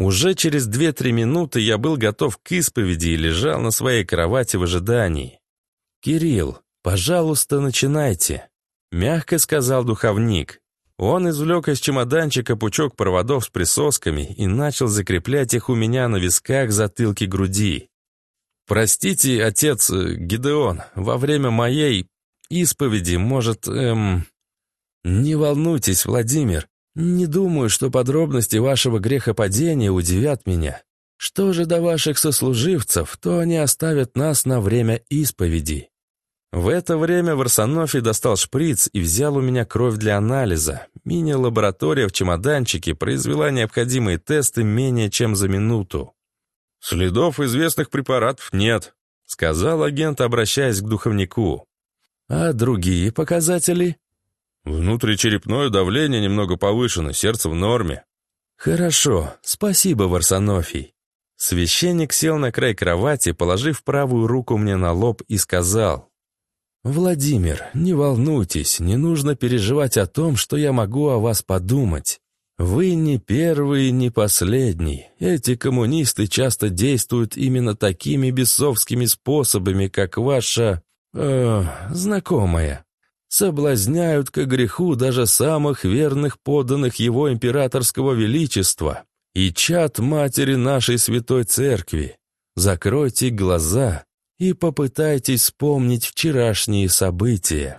Уже через две-три минуты я был готов к исповеди и лежал на своей кровати в ожидании. «Кирилл, пожалуйста, начинайте», — мягко сказал духовник. Он извлек из чемоданчика пучок проводов с присосками и начал закреплять их у меня на висках, затылке, груди. «Простите, отец э, Гидеон, во время моей исповеди, может, эм...» «Не волнуйтесь, Владимир, не думаю, что подробности вашего грехопадения удивят меня. Что же до ваших сослуживцев, то они оставят нас на время исповеди». В это время Варсонофий достал шприц и взял у меня кровь для анализа. Мини-лаборатория в чемоданчике произвела необходимые тесты менее чем за минуту. «Следов известных препаратов нет», — сказал агент, обращаясь к духовнику. «А другие показатели?» Внутричерепное давление немного повышено, сердце в норме. Хорошо, спасибо, Варсонофий. Священник сел на край кровати, положив правую руку мне на лоб и сказал. «Владимир, не волнуйтесь, не нужно переживать о том, что я могу о вас подумать. Вы не первый, не последний. Эти коммунисты часто действуют именно такими бесовскими способами, как ваша... Э, знакомая соблазняют к греху даже самых верных подданных его императорского величества и чад матери нашей святой церкви. Закройте глаза и попытайтесь вспомнить вчерашние события.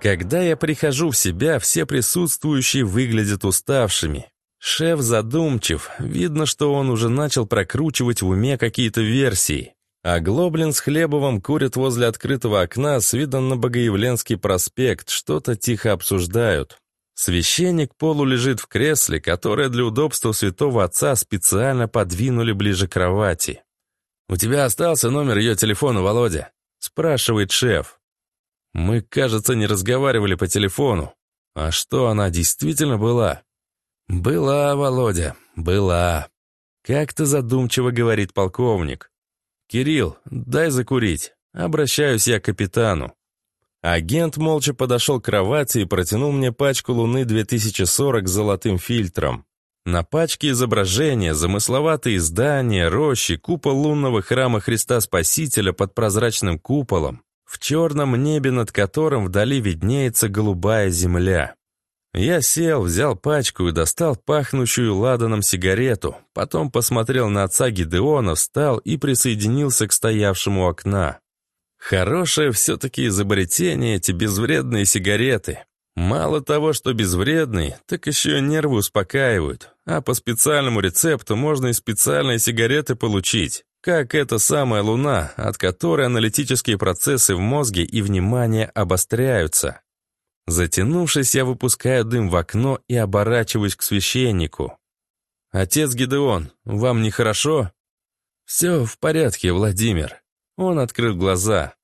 Когда я прихожу в себя, все присутствующие выглядят уставшими. Шеф задумчив, видно, что он уже начал прокручивать в уме какие-то версии. А Глоблин с Хлебовым курят возле открытого окна с видом на Богоявленский проспект, что-то тихо обсуждают. Священник полу лежит в кресле, которое для удобства святого отца специально подвинули ближе к кровати. «У тебя остался номер ее телефона, Володя?» — спрашивает шеф. Мы, кажется, не разговаривали по телефону. А что, она действительно была? «Была, Володя, была», — как-то задумчиво говорит полковник. «Кирилл, дай закурить. Обращаюсь я к капитану». Агент молча подошел к кровати и протянул мне пачку Луны 2040 с золотым фильтром. На пачке изображения, замысловатые здания, рощи, купол лунного храма Христа Спасителя под прозрачным куполом, в черном небе над которым вдали виднеется голубая земля. Я сел, взял пачку и достал пахнущую ладаном сигарету, потом посмотрел на отца Гидеона, встал и присоединился к стоявшему окна. Хорошее все-таки изобретение эти безвредные сигареты. Мало того, что безвредный, так еще и нервы успокаивают. А по специальному рецепту можно и специальные сигареты получить. Как эта самая луна, от которой аналитические процессы в мозге и внимание обостряются. Затянувшись, я выпускаю дым в окно и оборачиваюсь к священнику. «Отец Гидеон, вам нехорошо?» «Все в порядке, Владимир». Он открыл глаза.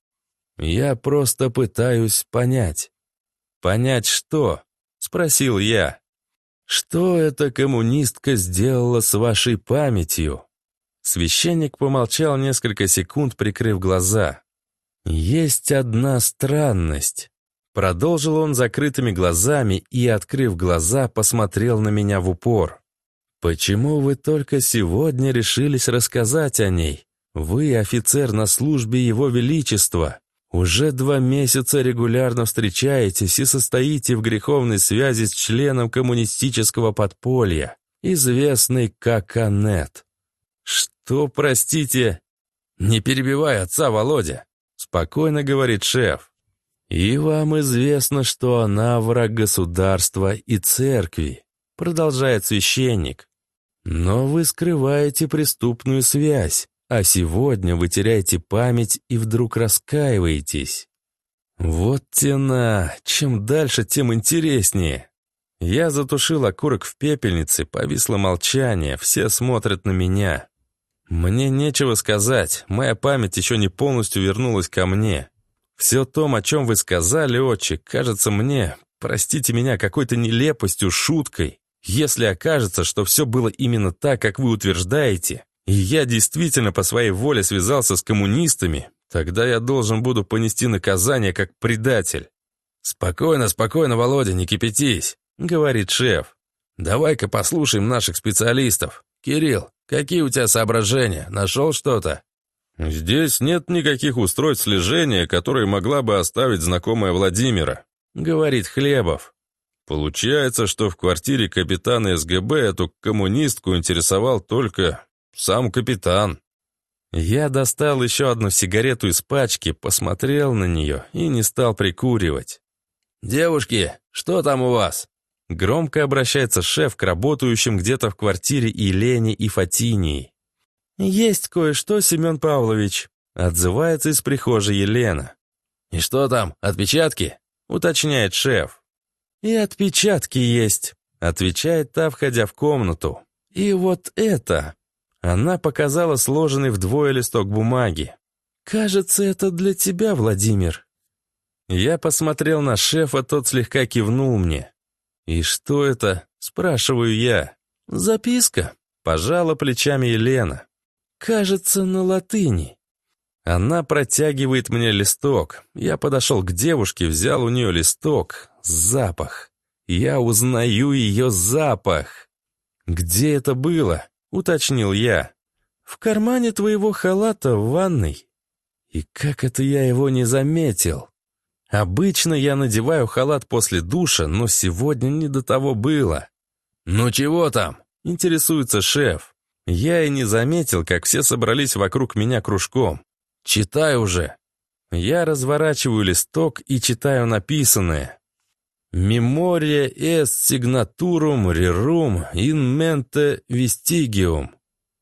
«Я просто пытаюсь понять». «Понять что?» — спросил я. «Что эта коммунистка сделала с вашей памятью?» Священник помолчал несколько секунд, прикрыв глаза. «Есть одна странность». Продолжил он закрытыми глазами и, открыв глаза, посмотрел на меня в упор. «Почему вы только сегодня решились рассказать о ней? Вы офицер на службе Его Величества. Уже два месяца регулярно встречаетесь и состоите в греховной связи с членом коммунистического подполья, известный как Аннет. Что, простите? Не перебивай отца, Володя, спокойно говорит шеф. И вам известно, что она враг государства и церкви, продолжает священник. Но вы скрываете преступную связь, а сегодня вы теряете память и вдруг раскаиваетесь. Вот тена, чем дальше, тем интереснее. Я затушил окурок в пепельнице, повисло молчание, все смотрят на меня. Мне нечего сказать, моя память еще не полностью вернулась ко мне. Все то, о чем вы сказали, отче, кажется мне, простите меня, какой-то нелепостью, шуткой. Если окажется, что все было именно так, как вы утверждаете, и я действительно по своей воле связался с коммунистами, тогда я должен буду понести наказание как предатель. «Спокойно, спокойно, Володя, не кипятись», — говорит шеф. «Давай-ка послушаем наших специалистов. Кирилл, какие у тебя соображения? Нашел что-то?» «Здесь нет никаких устройств слежения, которые могла бы оставить знакомая Владимира», — говорит Хлебов. «Получается, что в квартире капитана СГБ эту коммунистку интересовал только сам капитан. Я достал еще одну сигарету из пачки, посмотрел на нее и не стал прикуривать. «Девушки, что там у вас?» Громко обращается шеф к работающим где-то в квартире и Лене, и Фатинии. «Есть кое-что, Семен Павлович», — отзывается из прихожей Елена. «И что там, отпечатки?» — уточняет шеф. «И отпечатки есть», — отвечает та, входя в комнату. «И вот это...» Она показала сложенный вдвое листок бумаги. «Кажется, это для тебя, Владимир». Я посмотрел на шефа, тот слегка кивнул мне. «И что это?» — спрашиваю я. «Записка», — пожала плечами Елена. «Кажется, на латыни». Она протягивает мне листок. Я подошел к девушке, взял у нее листок. Запах. Я узнаю ее запах. Где это было? — уточнил я. «В кармане твоего халата в ванной». И как это я его не заметил? Обычно я надеваю халат после душа, но сегодня не до того было. «Ну чего там?» — интересуется шеф. Я и не заметил, как все собрались вокруг меня кружком. «Читай уже». Я разворачиваю листок и читаю написанное. Memoria est signaturum rerum in mente vestigium.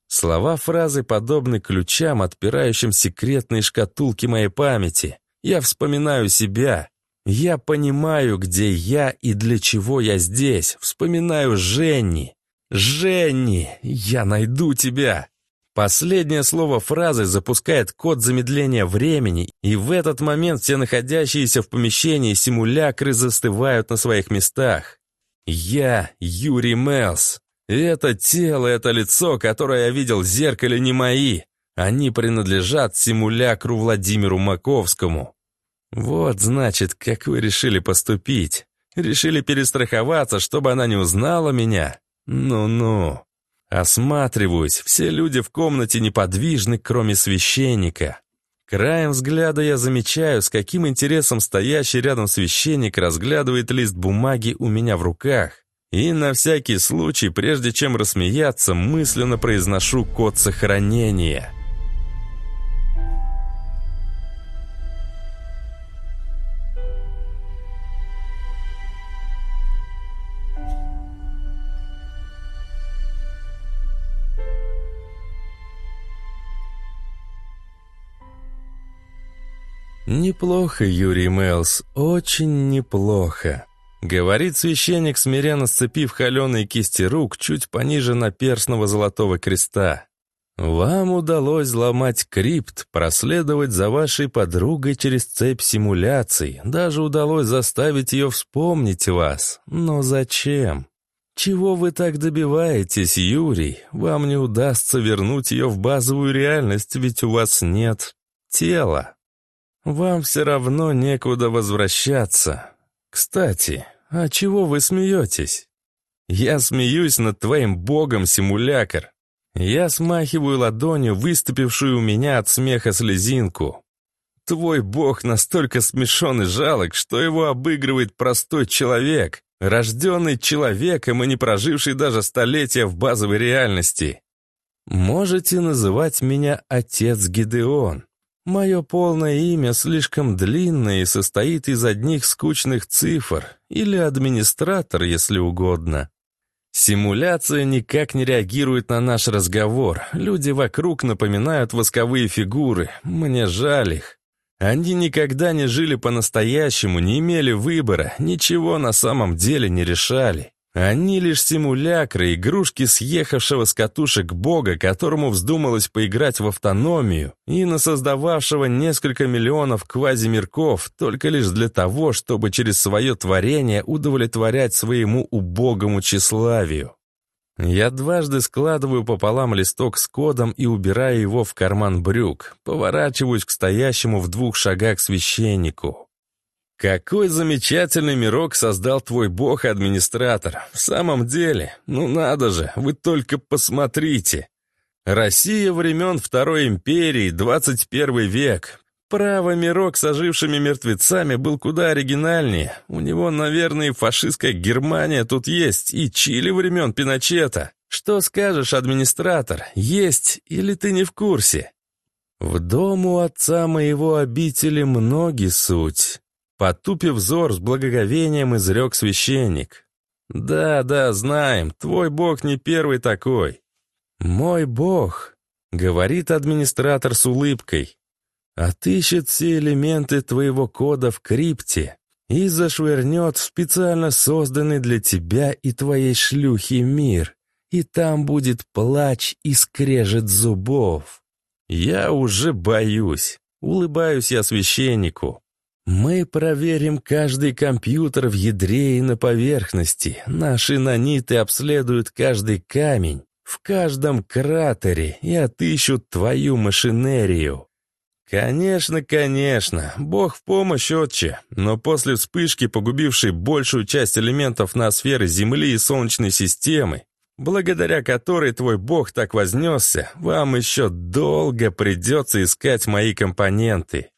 Слова фразы подобны ключам, отпирающим секретные шкатулки моей памяти. Я вспоминаю себя. Я понимаю, где я и для чего я здесь. Вспоминаю Женни. Женни, я найду тебя. Последнее слово фразы запускает код замедления времени, и в этот момент все находящиеся в помещении симулякры застывают на своих местах. Я Юрий Мелс. Это тело, это лицо, которое я видел в зеркале, не мои. Они принадлежат симулякру Владимиру Маковскому. Вот, значит, как вы решили поступить. Решили перестраховаться, чтобы она не узнала меня? Ну-ну. Осматриваюсь, все люди в комнате неподвижны, кроме священника. Краем взгляда я замечаю, с каким интересом стоящий рядом священник разглядывает лист бумаги у меня в руках. И на всякий случай, прежде чем рассмеяться, мысленно произношу код сохранения. «Неплохо, Юрий Мелс, очень неплохо», — говорит священник, смиренно сцепив холеные кисти рук чуть пониже наперстного золотого креста. «Вам удалось взломать крипт, проследовать за вашей подругой через цепь симуляций, даже удалось заставить ее вспомнить вас. Но зачем? Чего вы так добиваетесь, Юрий? Вам не удастся вернуть ее в базовую реальность, ведь у вас нет тела». Вам все равно некуда возвращаться. Кстати, а чего вы смеетесь? Я смеюсь над твоим богом, симулякр. Я смахиваю ладонью выступившую у меня от смеха слезинку. Твой бог настолько смешон и жалок, что его обыгрывает простой человек, рожденный человеком и не проживший даже столетия в базовой реальности. Можете называть меня отец Гидеон. Мое полное имя слишком длинное и состоит из одних скучных цифр, или администратор, если угодно. Симуляция никак не реагирует на наш разговор. Люди вокруг напоминают восковые фигуры. Мне жаль их. Они никогда не жили по-настоящему, не имели выбора, ничего на самом деле не решали. Они лишь симулякры, игрушки съехавшего с катушек бога, которому вздумалось поиграть в автономию, и насоздававшего несколько миллионов квазимирков только лишь для того, чтобы через свое творение удовлетворять своему убогому тщеславию. Я дважды складываю пополам листок с кодом и убираю его в карман брюк, поворачиваюсь к стоящему в двух шагах священнику. Какой замечательный мирок создал твой бог-администратор. В самом деле, ну надо же, вы только посмотрите. Россия времен Второй империи, 21 век. Право, мирок с ожившими мертвецами был куда оригинальнее. У него, наверное, фашистская Германия тут есть, и Чили времен Пиночета. Что скажешь, администратор, есть или ты не в курсе? В дому отца моего обители многие суть. Потупив взор с благоговением изрек священник. «Да, да, знаем, твой бог не первый такой». «Мой бог», — говорит администратор с улыбкой, «отыщет все элементы твоего кода в крипте и зашвырнет в специально созданный для тебя и твоей шлюхи мир, и там будет плач и скрежет зубов». «Я уже боюсь», — улыбаюсь я священнику. Мы проверим каждый компьютер в ядре и на поверхности. Наши наниты обследуют каждый камень в каждом кратере и отыщут твою машинерию. Конечно, конечно, бог в помощь, отче, но после вспышки, погубившей большую часть элементов ноосферы Земли и Солнечной системы, благодаря которой твой бог так вознесся, вам еще долго придется искать мои компоненты.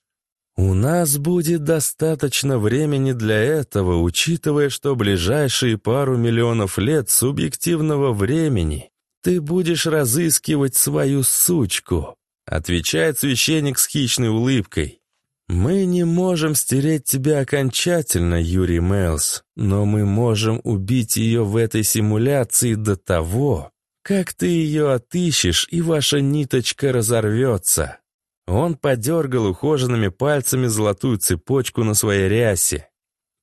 «У нас будет достаточно времени для этого, учитывая, что ближайшие пару миллионов лет субъективного времени ты будешь разыскивать свою сучку», отвечает священник с хищной улыбкой. «Мы не можем стереть тебя окончательно, Юрий Мэлс, но мы можем убить ее в этой симуляции до того, как ты ее отыщешь, и ваша ниточка разорвется». Он подергал ухоженными пальцами золотую цепочку на своей рясе.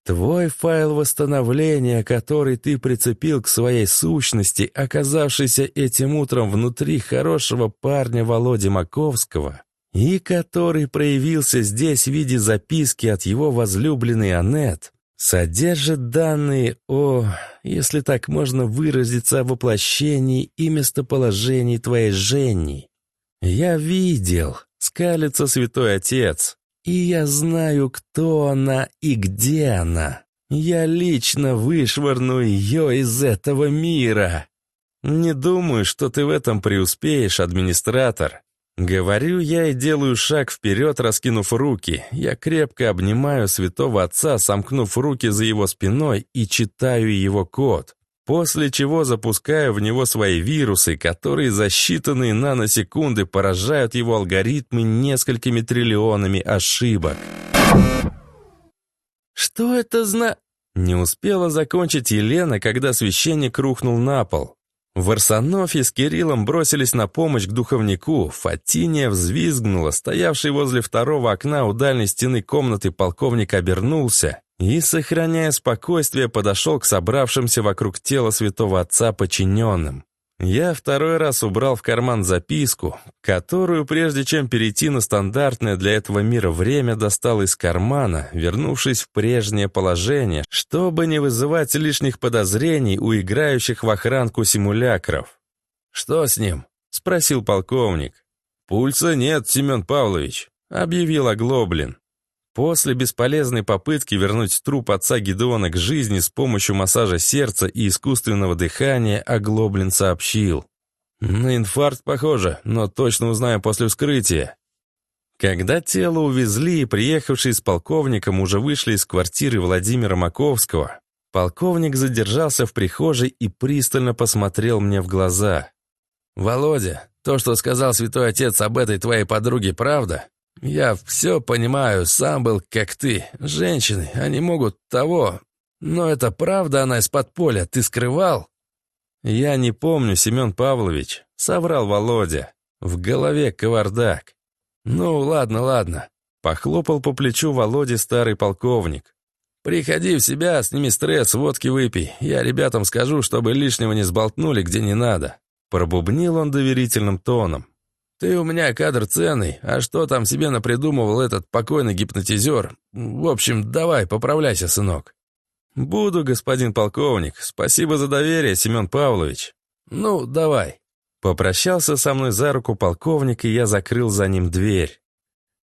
Твой файл восстановления, который ты прицепил к своей сущности, оказавшийся этим утром внутри хорошего парня Володи Маковского, и который проявился здесь в виде записки от его возлюбленной Аннет, содержит данные о, если так можно выразиться, о воплощении и местоположении твоей Жени. Я видел, скалится святой отец. И я знаю, кто она и где она. Я лично вышвырну ее из этого мира. Не думаю, что ты в этом преуспеешь, администратор. Говорю я и делаю шаг вперед, раскинув руки. Я крепко обнимаю святого отца, сомкнув руки за его спиной и читаю его код. После чего запускаю в него свои вирусы, которые за считанные наносекунды поражают его алгоритмы несколькими триллионами ошибок. «Что это зна...» Не успела закончить Елена, когда священник рухнул на пол. В Арсенофе с Кириллом бросились на помощь к духовнику. Фатиния взвизгнула. Стоявший возле второго окна у дальней стены комнаты полковник обернулся и, сохраняя спокойствие, подошел к собравшимся вокруг тела святого отца подчиненным. Я второй раз убрал в карман записку, которую, прежде чем перейти на стандартное для этого мира время, достал из кармана, вернувшись в прежнее положение, чтобы не вызывать лишних подозрений у играющих в охранку симулякров. «Что с ним?» — спросил полковник. «Пульса нет, Семен Павлович», — объявил Оглоблин. После бесполезной попытки вернуть труп отца Гедеона к жизни с помощью массажа сердца и искусственного дыхания, Оглоблин сообщил. «На инфаркт похоже, но точно узнаем после вскрытия». Когда тело увезли и приехавшие с полковником уже вышли из квартиры Владимира Маковского, полковник задержался в прихожей и пристально посмотрел мне в глаза. «Володя, то, что сказал святой отец об этой твоей подруге, правда?» Я все понимаю, сам был как ты. Женщины, они могут того. Но это правда она из подполья, ты скрывал? Я не помню, Семен Павлович, соврал Володя. В голове кавардак. Ну, ладно, ладно. Похлопал по плечу Володе старый полковник. «Приходи в себя, сними стресс, водки выпей. Я ребятам скажу, чтобы лишнего не сболтнули, где не надо». Пробубнил он доверительным тоном. «Ты у меня кадр ценный, а что там себе напридумывал этот покойный гипнотизер? В общем, давай, поправляйся, сынок». «Буду, господин полковник. Спасибо за доверие, Семен Павлович». «Ну, давай». Попрощался со мной за руку полковник, и я закрыл за ним дверь.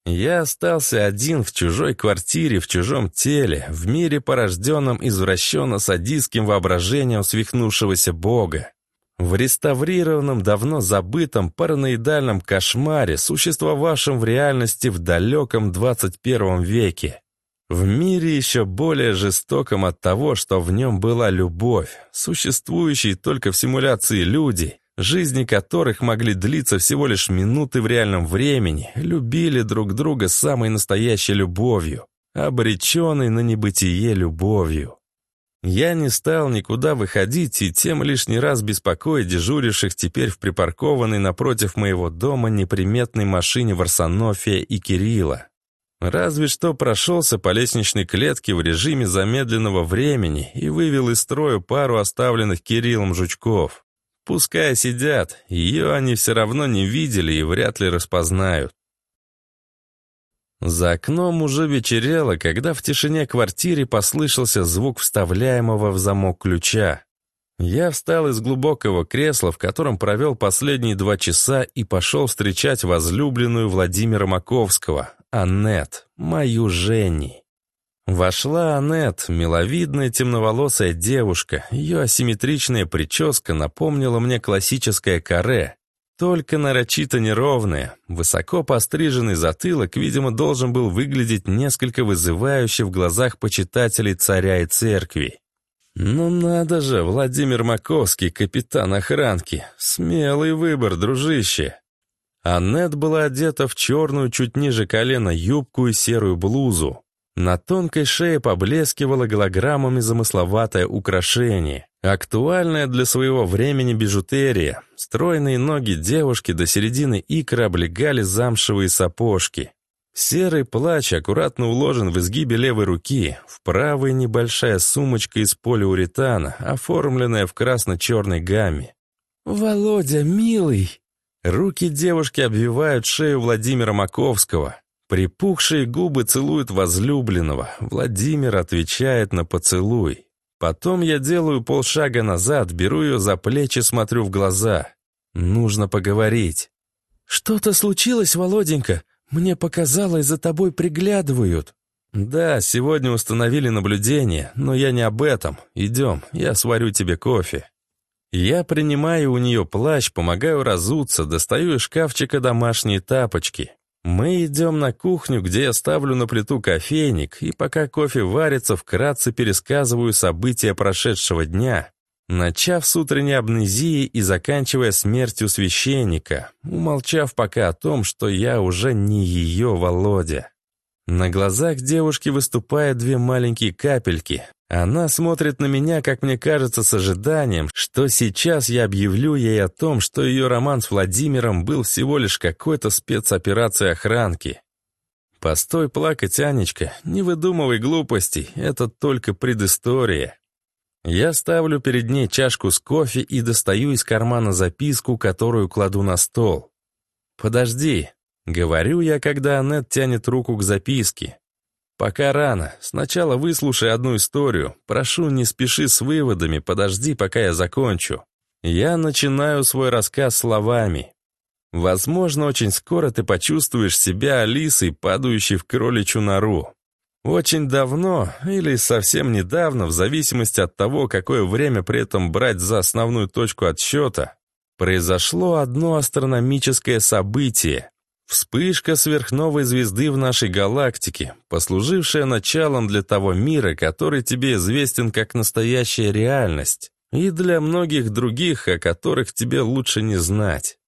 Я остался один в чужой квартире, в чужом теле, в мире, порожденном извращенно-садистским воображением свихнувшегося бога. В реставрированном, давно забытом параноидальном кошмаре, существовавшем в реальности в далеком 21 веке. В мире еще более жестоком от того, что в нем была любовь, существующие только в симуляции люди, жизни которых могли длиться всего лишь минуты в реальном времени, любили друг друга самой настоящей любовью, обреченной на небытие любовью. Я не стал никуда выходить и тем лишний раз беспокоить дежуривших теперь в припаркованной напротив моего дома неприметной машине Варсонофия и Кирилла. Разве что прошелся по лестничной клетке в режиме замедленного времени и вывел из строя пару оставленных Кириллом жучков. Пускай сидят, ее они все равно не видели и вряд ли распознают. За окном уже вечерело, когда в тишине квартиры послышался звук вставляемого в замок ключа. Я встал из глубокого кресла, в котором провел последние два часа, и пошел встречать возлюбленную Владимира Маковского, Аннет, мою Женни. Вошла Аннет, миловидная темноволосая девушка. Ее асимметричная прическа напомнила мне классическое каре, только нарочито неровные, высоко постриженный затылок, видимо, должен был выглядеть несколько вызывающе в глазах почитателей царя и церкви. «Ну надо же, Владимир Маковский, капитан охранки. Смелый выбор, дружище!» Аннет была одета в черную, чуть ниже колена, юбку и серую блузу. На тонкой шее поблескивало голограммами замысловатое украшение. Актуальная для своего времени бижутерия. Стройные ноги девушки до середины икры облегали замшевые сапожки. Серый плащ аккуратно уложен в изгибе левой руки, в правой небольшая сумочка из полиуретана, оформленная в красно-черной гамме. «Володя, милый!» Руки девушки обвивают шею Владимира Маковского. Припухшие губы целуют возлюбленного. Владимир отвечает на поцелуй. Потом я делаю полшага назад, беру ее за плечи, смотрю в глаза. Нужно поговорить. «Что-то случилось, Володенька? Мне показалось, за тобой приглядывают». «Да, сегодня установили наблюдение, но я не об этом. Идем, я сварю тебе кофе». Я принимаю у нее плащ, помогаю разуться, достаю из шкафчика домашние тапочки. Мы идем на кухню, где я ставлю на плиту кофейник, и пока кофе варится, вкратце пересказываю события прошедшего дня, начав с утренней амнезии и заканчивая смертью священника, умолчав пока о том, что я уже не ее Володя. На глазах девушки выступают две маленькие капельки, Она смотрит на меня, как мне кажется, с ожиданием, что сейчас я объявлю ей о том, что ее роман с Владимиром был всего лишь какой-то спецоперацией охранки. Постой плакать, Анечка, не выдумывай глупостей, это только предыстория. Я ставлю перед ней чашку с кофе и достаю из кармана записку, которую кладу на стол. «Подожди», — говорю я, когда Аннет тянет руку к записке. «Пока рано. Сначала выслушай одну историю. Прошу, не спеши с выводами, подожди, пока я закончу». Я начинаю свой рассказ словами. «Возможно, очень скоро ты почувствуешь себя Алисой, падающей в кроличью нору. Очень давно или совсем недавно, в зависимости от того, какое время при этом брать за основную точку отсчета, произошло одно астрономическое событие, Вспышка сверхновой звезды в нашей галактике, послужившая началом для того мира, который тебе известен как настоящая реальность, и для многих других, о которых тебе лучше не знать.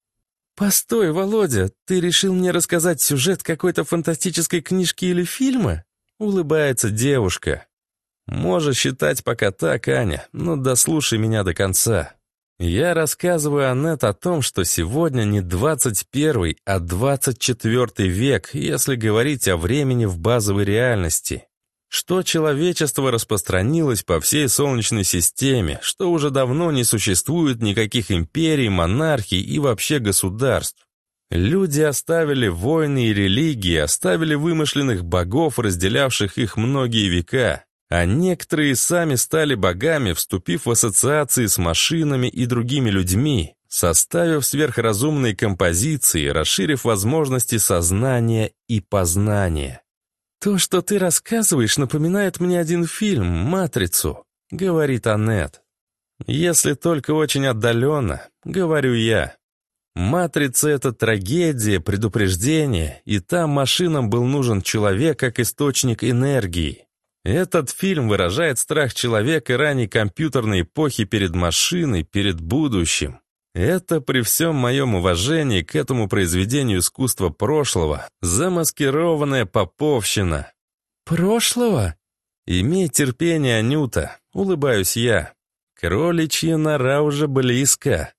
«Постой, Володя, ты решил мне рассказать сюжет какой-то фантастической книжки или фильма?» Улыбается девушка. «Можешь считать пока так, Аня, но дослушай меня до конца. Я рассказываю Аннет о том, что сегодня не 21, а 24 век, если говорить о времени в базовой реальности. Что человечество распространилось по всей Солнечной системе, что уже давно не существует никаких империй, монархий и вообще государств. Люди оставили войны и религии, оставили вымышленных богов, разделявших их многие века. А некоторые сами стали богами, вступив в ассоциации с машинами и другими людьми, составив сверхразумные композиции, расширив возможности сознания и познания. «То, что ты рассказываешь, напоминает мне один фильм «Матрицу», — говорит Аннет. «Если только очень отдаленно», — говорю я. «Матрица — это трагедия, предупреждение, и там машинам был нужен человек как источник энергии. Этот фильм выражает страх человека ранней компьютерной эпохи перед машиной, перед будущим. Это при всем моем уважении к этому произведению искусства прошлого, замаскированная поповщина. «Прошлого?» «Имей терпение, Анюта», — улыбаюсь я. Кроличья нора уже близко.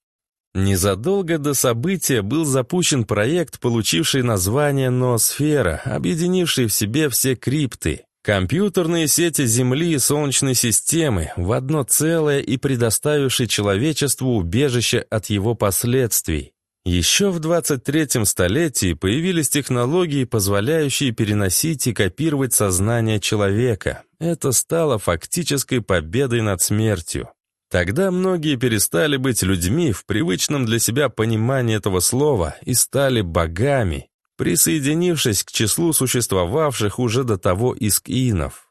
Незадолго до события был запущен проект, получивший название «Ноосфера», объединивший в себе все крипты. Компьютерные сети Земли и Солнечной системы в одно целое и предоставивший человечеству убежище от его последствий. Еще в 23-м столетии появились технологии, позволяющие переносить и копировать сознание человека. Это стало фактической победой над смертью. Тогда многие перестали быть людьми в привычном для себя понимании этого слова и стали богами, присоединившись к числу существовавших уже до того искинов.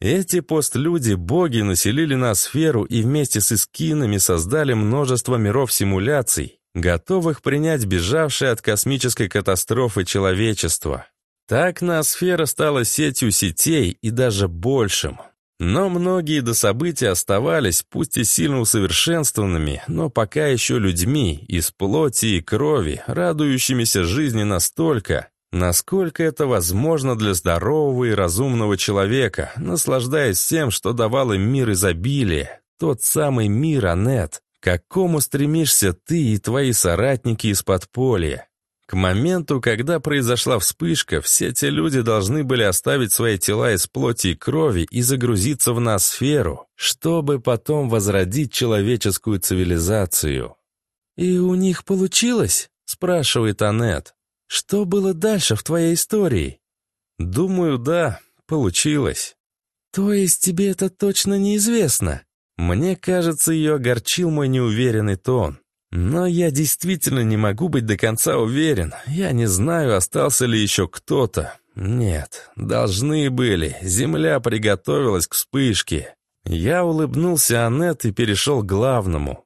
Эти постлюди-боги населили ноосферу и вместе с искинами создали множество миров симуляций, готовых принять бежавшее от космической катастрофы человечество. Так ноосфера стала сетью сетей и даже большим – но многие до события оставались, пусть и сильно усовершенствованными, но пока еще людьми, из плоти и крови, радующимися жизни настолько, насколько это возможно для здорового и разумного человека, наслаждаясь тем, что давал им мир изобилия, тот самый мир, Анет, к какому стремишься ты и твои соратники из подполья. К моменту, когда произошла вспышка, все те люди должны были оставить свои тела из плоти и крови и загрузиться в ноосферу, чтобы потом возродить человеческую цивилизацию. «И у них получилось?» — спрашивает Аннет. «Что было дальше в твоей истории?» «Думаю, да, получилось». «То есть тебе это точно неизвестно?» Мне кажется, ее огорчил мой неуверенный тон. Но я действительно не могу быть до конца уверен. Я не знаю, остался ли еще кто-то. Нет, должны были. Земля приготовилась к вспышке. Я улыбнулся Аннет и перешел к главному.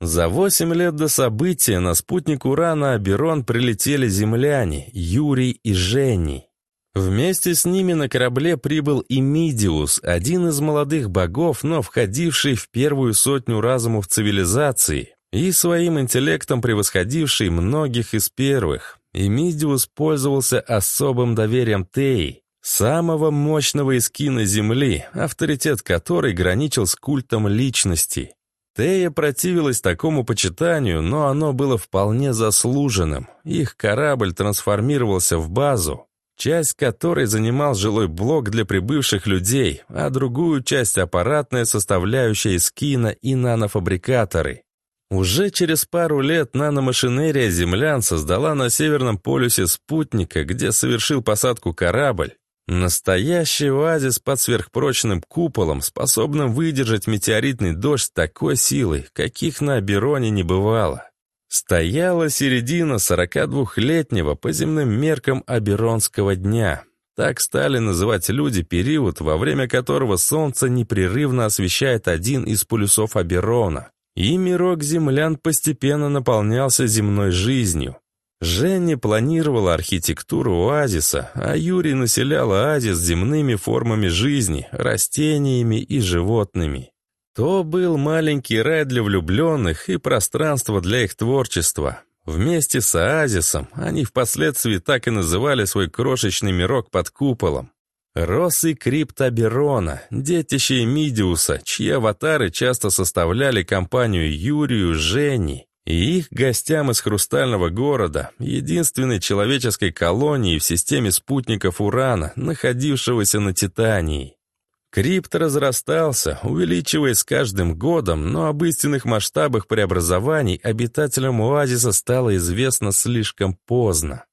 За восемь лет до события на спутник Урана Аберон прилетели земляне, Юрий и Женни. Вместе с ними на корабле прибыл и Мидиус, один из молодых богов, но входивший в первую сотню разумов цивилизации, и своим интеллектом превосходивший многих из первых. Эмидиус пользовался особым доверием Теи, Самого мощного из кино Земли, авторитет которой граничил с культом личности. Тея противилась такому почитанию, но оно было вполне заслуженным. Их корабль трансформировался в базу, часть которой занимал жилой блок для прибывших людей, а другую часть — аппаратная составляющая из кино и нанофабрикаторы. Уже через пару лет наномашинерия землян создала на Северном полюсе спутника, где совершил посадку корабль, Настоящий оазис под сверхпрочным куполом, способным выдержать метеоритный дождь такой силой, каких на Абероне не бывало. Стояла середина 42-летнего по земным меркам Аберонского дня. Так стали называть люди период, во время которого Солнце непрерывно освещает один из полюсов Аберона. И мирок землян постепенно наполнялся земной жизнью. Женя планировала архитектуру оазиса, а Юрий населял оазис земными формами жизни, растениями и животными. То был маленький рай для влюбленных и пространство для их творчества. Вместе с оазисом они впоследствии так и называли свой крошечный мирок под куполом. Рос и Криптоберона, детище Мидиуса, чьи аватары часто составляли компанию Юрию, Жени и их гостям из Хрустального города, единственной человеческой колонии в системе спутников Урана, находившегося на Титании. Крипт разрастался, увеличиваясь с каждым годом, но об истинных масштабах преобразований обитателям оазиса стало известно слишком поздно.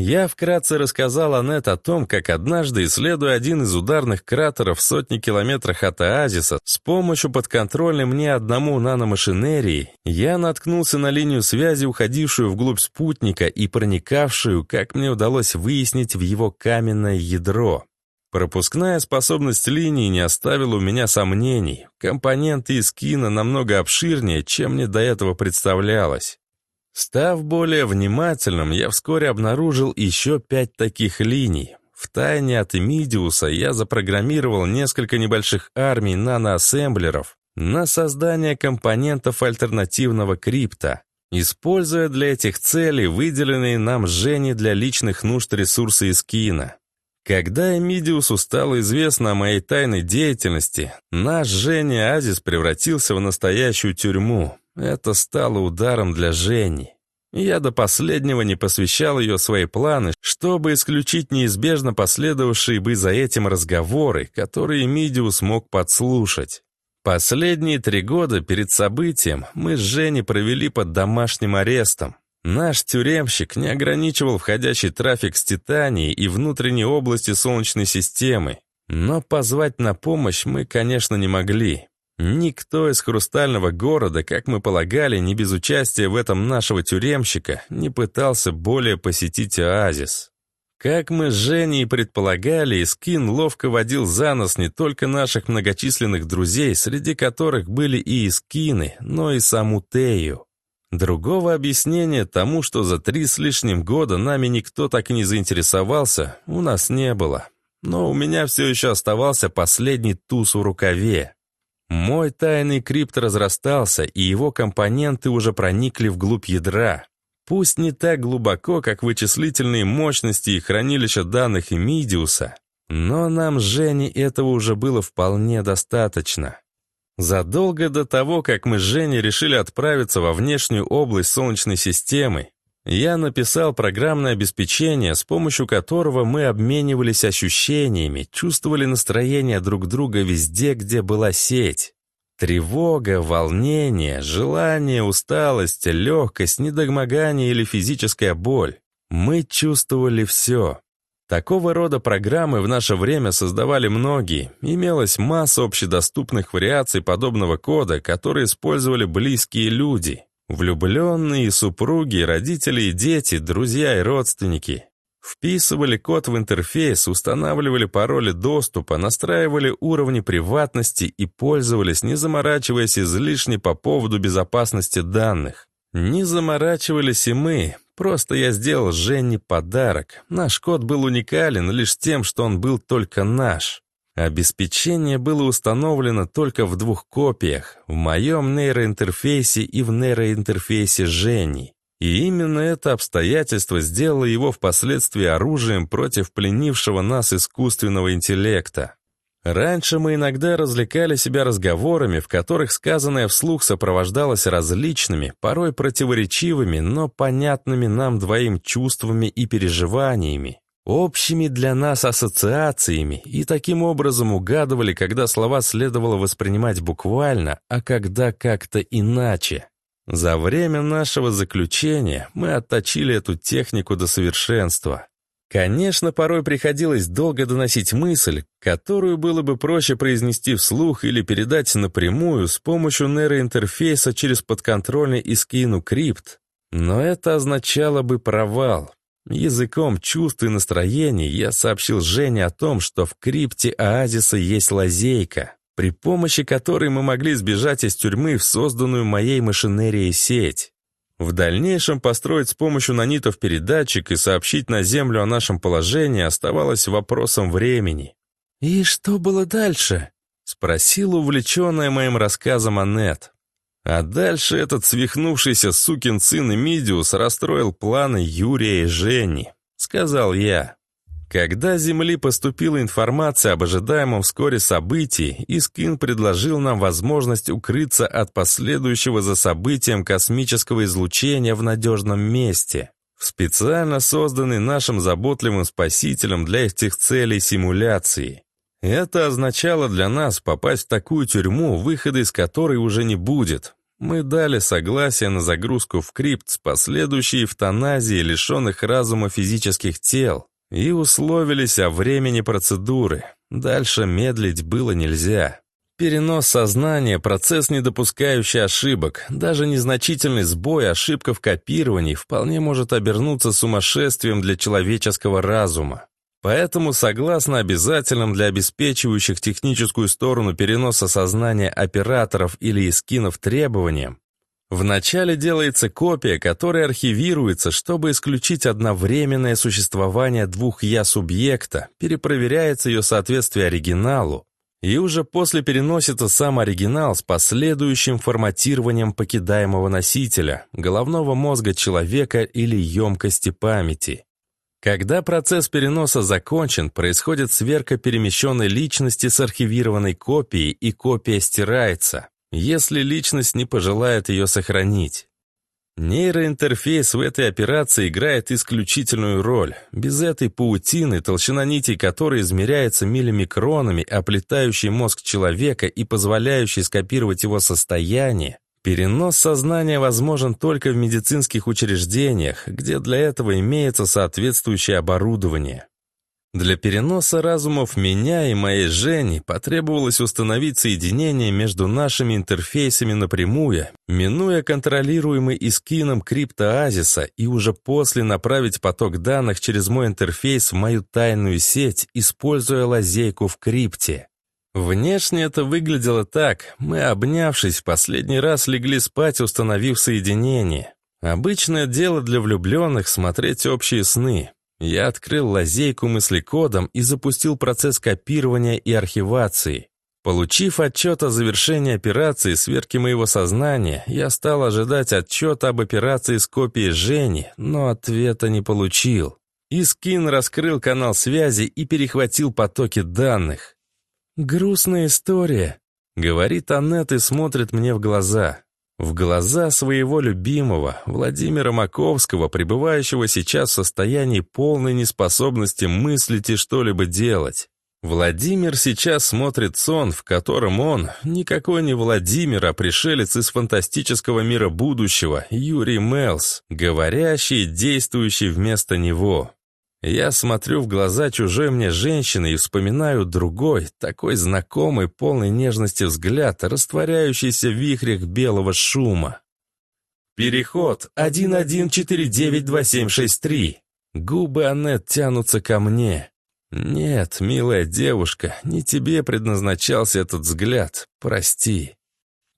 Я вкратце рассказал Аннет о том, как однажды, исследуя один из ударных кратеров в сотни километрах от оазиса, с помощью подконтрольной мне одному наномашинерии, я наткнулся на линию связи, уходившую вглубь спутника и проникавшую, как мне удалось выяснить, в его каменное ядро. Пропускная способность линии не оставила у меня сомнений. Компоненты из кино намного обширнее, чем мне до этого представлялось. Став более внимательным, я вскоре обнаружил еще пять таких линий. В тайне от Эмидиуса я запрограммировал несколько небольших армий наноассемблеров на создание компонентов альтернативного крипта, используя для этих целей выделенные нам Жени для личных нужд ресурсы из кино. Когда Эмидиусу стало известно о моей тайной деятельности, наш Женя Азис превратился в настоящую тюрьму. Это стало ударом для Жени. Я до последнего не посвящал ее свои планы, чтобы исключить неизбежно последовавшие бы за этим разговоры, которые Мидиус мог подслушать. Последние три года перед событием мы с Женей провели под домашним арестом. Наш тюремщик не ограничивал входящий трафик с Титанией и внутренней области Солнечной системы, но позвать на помощь мы, конечно, не могли. Никто из хрустального города, как мы полагали, не без участия в этом нашего тюремщика, не пытался более посетить оазис. Как мы с Женей предполагали, Искин ловко водил за нос не только наших многочисленных друзей, среди которых были и Искины, но и саму Тею. Другого объяснения тому, что за три с лишним года нами никто так и не заинтересовался, у нас не было. Но у меня все еще оставался последний туз в рукаве. Мой тайный крипт разрастался, и его компоненты уже проникли вглубь ядра. Пусть не так глубоко, как вычислительные мощности и хранилища данных Эмидиуса, но нам с Женей этого уже было вполне достаточно. Задолго до того, как мы с Женей решили отправиться во внешнюю область Солнечной системы, я написал программное обеспечение, с помощью которого мы обменивались ощущениями, чувствовали настроение друг друга везде, где была сеть. Тревога, волнение, желание, усталость, легкость, недогмогание или физическая боль. Мы чувствовали все. Такого рода программы в наше время создавали многие. Имелась масса общедоступных вариаций подобного кода, которые использовали близкие люди. Влюбленные, супруги, родители дети, друзья и родственники. Вписывали код в интерфейс, устанавливали пароли доступа, настраивали уровни приватности и пользовались, не заморачиваясь излишне по поводу безопасности данных. Не заморачивались и мы, просто я сделал Жене подарок. Наш код был уникален лишь тем, что он был только наш. Обеспечение было установлено только в двух копиях, в моем нейроинтерфейсе и в нейроинтерфейсе Жени. И именно это обстоятельство сделало его впоследствии оружием против пленившего нас искусственного интеллекта. Раньше мы иногда развлекали себя разговорами, в которых сказанное вслух сопровождалось различными, порой противоречивыми, но понятными нам двоим чувствами и переживаниями, общими для нас ассоциациями, и таким образом угадывали, когда слова следовало воспринимать буквально, а когда как-то иначе. За время нашего заключения мы отточили эту технику до совершенства. Конечно, порой приходилось долго доносить мысль, которую было бы проще произнести вслух или передать напрямую с помощью нейроинтерфейса через подконтрольный Искину крипт, но это означало бы провал. Языком чувств и настроений я сообщил Жене о том, что в крипте оазиса есть лазейка при помощи которой мы могли сбежать из тюрьмы в созданную моей машинерией сеть. В дальнейшем построить с помощью нанитов передатчик и сообщить на Землю о нашем положении оставалось вопросом времени. «И что было дальше?» — спросила увлеченная моим рассказом Аннет. А дальше этот свихнувшийся сукин сын Эмидиус расстроил планы Юрия и Жени, сказал я. Когда Земли поступила информация об ожидаемом вскоре событии, Искин предложил нам возможность укрыться от последующего за событием космического излучения в надежном месте, в специально созданной нашим заботливым спасителем для этих целей симуляции. Это означало для нас попасть в такую тюрьму, выхода из которой уже не будет. Мы дали согласие на загрузку в крипт с последующей эвтаназией лишенных разума физических тел, и условились о времени процедуры. Дальше медлить было нельзя. Перенос сознания – процесс, не допускающий ошибок. Даже незначительный сбой, ошибка в копировании вполне может обернуться сумасшествием для человеческого разума. Поэтому, согласно обязательным для обеспечивающих техническую сторону переноса сознания операторов или эскинов требованиям, Вначале делается копия, которая архивируется, чтобы исключить одновременное существование двух «я» перепроверяется ее соответствие оригиналу, и уже после переносится сам оригинал с последующим форматированием покидаемого носителя, головного мозга человека или емкости памяти. Когда процесс переноса закончен, происходит сверка перемещенной личности с архивированной копией, и копия стирается если личность не пожелает ее сохранить. Нейроинтерфейс в этой операции играет исключительную роль. Без этой паутины, толщина нитей которой измеряется миллимикронами, оплетающей мозг человека и позволяющей скопировать его состояние, перенос сознания возможен только в медицинских учреждениях, где для этого имеется соответствующее оборудование. Для переноса разумов меня и моей Жени потребовалось установить соединение между нашими интерфейсами напрямую, минуя контролируемый искином криптоазиса и уже после направить поток данных через мой интерфейс в мою тайную сеть, используя лазейку в крипте. Внешне это выглядело так. Мы, обнявшись, в последний раз легли спать, установив соединение. Обычное дело для влюбленных смотреть общие сны. Я открыл лазейку мыслекодом и запустил процесс копирования и архивации. Получив отчет о завершении операции сверки моего сознания, я стал ожидать отчета об операции с копией Жени, но ответа не получил. Искин раскрыл канал связи и перехватил потоки данных. «Грустная история», — говорит Аннет и смотрит мне в глаза. В глаза своего любимого, Владимира Маковского, пребывающего сейчас в состоянии полной неспособности мыслить и что-либо делать. Владимир сейчас смотрит сон, в котором он, никакой не Владимир, а пришелец из фантастического мира будущего, Юрий Мелс, говорящий и действующий вместо него. Я смотрю в глаза чужой мне женщины и вспоминаю другой, такой знакомый, полный нежности взгляд, растворяющийся в вихрях белого шума. Переход 11492763. Губы Аннет тянутся ко мне. Нет, милая девушка, не тебе предназначался этот взгляд, прости.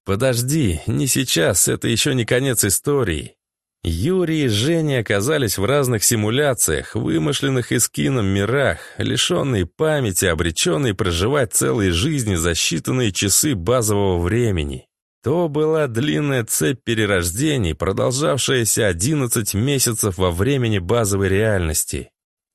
Подожди, не сейчас, это еще не конец истории. Юрий и Женя оказались в разных симуляциях, вымышленных эскином мирах, лишенные памяти, обреченные проживать целые жизни за считанные часы базового времени. То была длинная цепь перерождений, продолжавшаяся 11 месяцев во времени базовой реальности.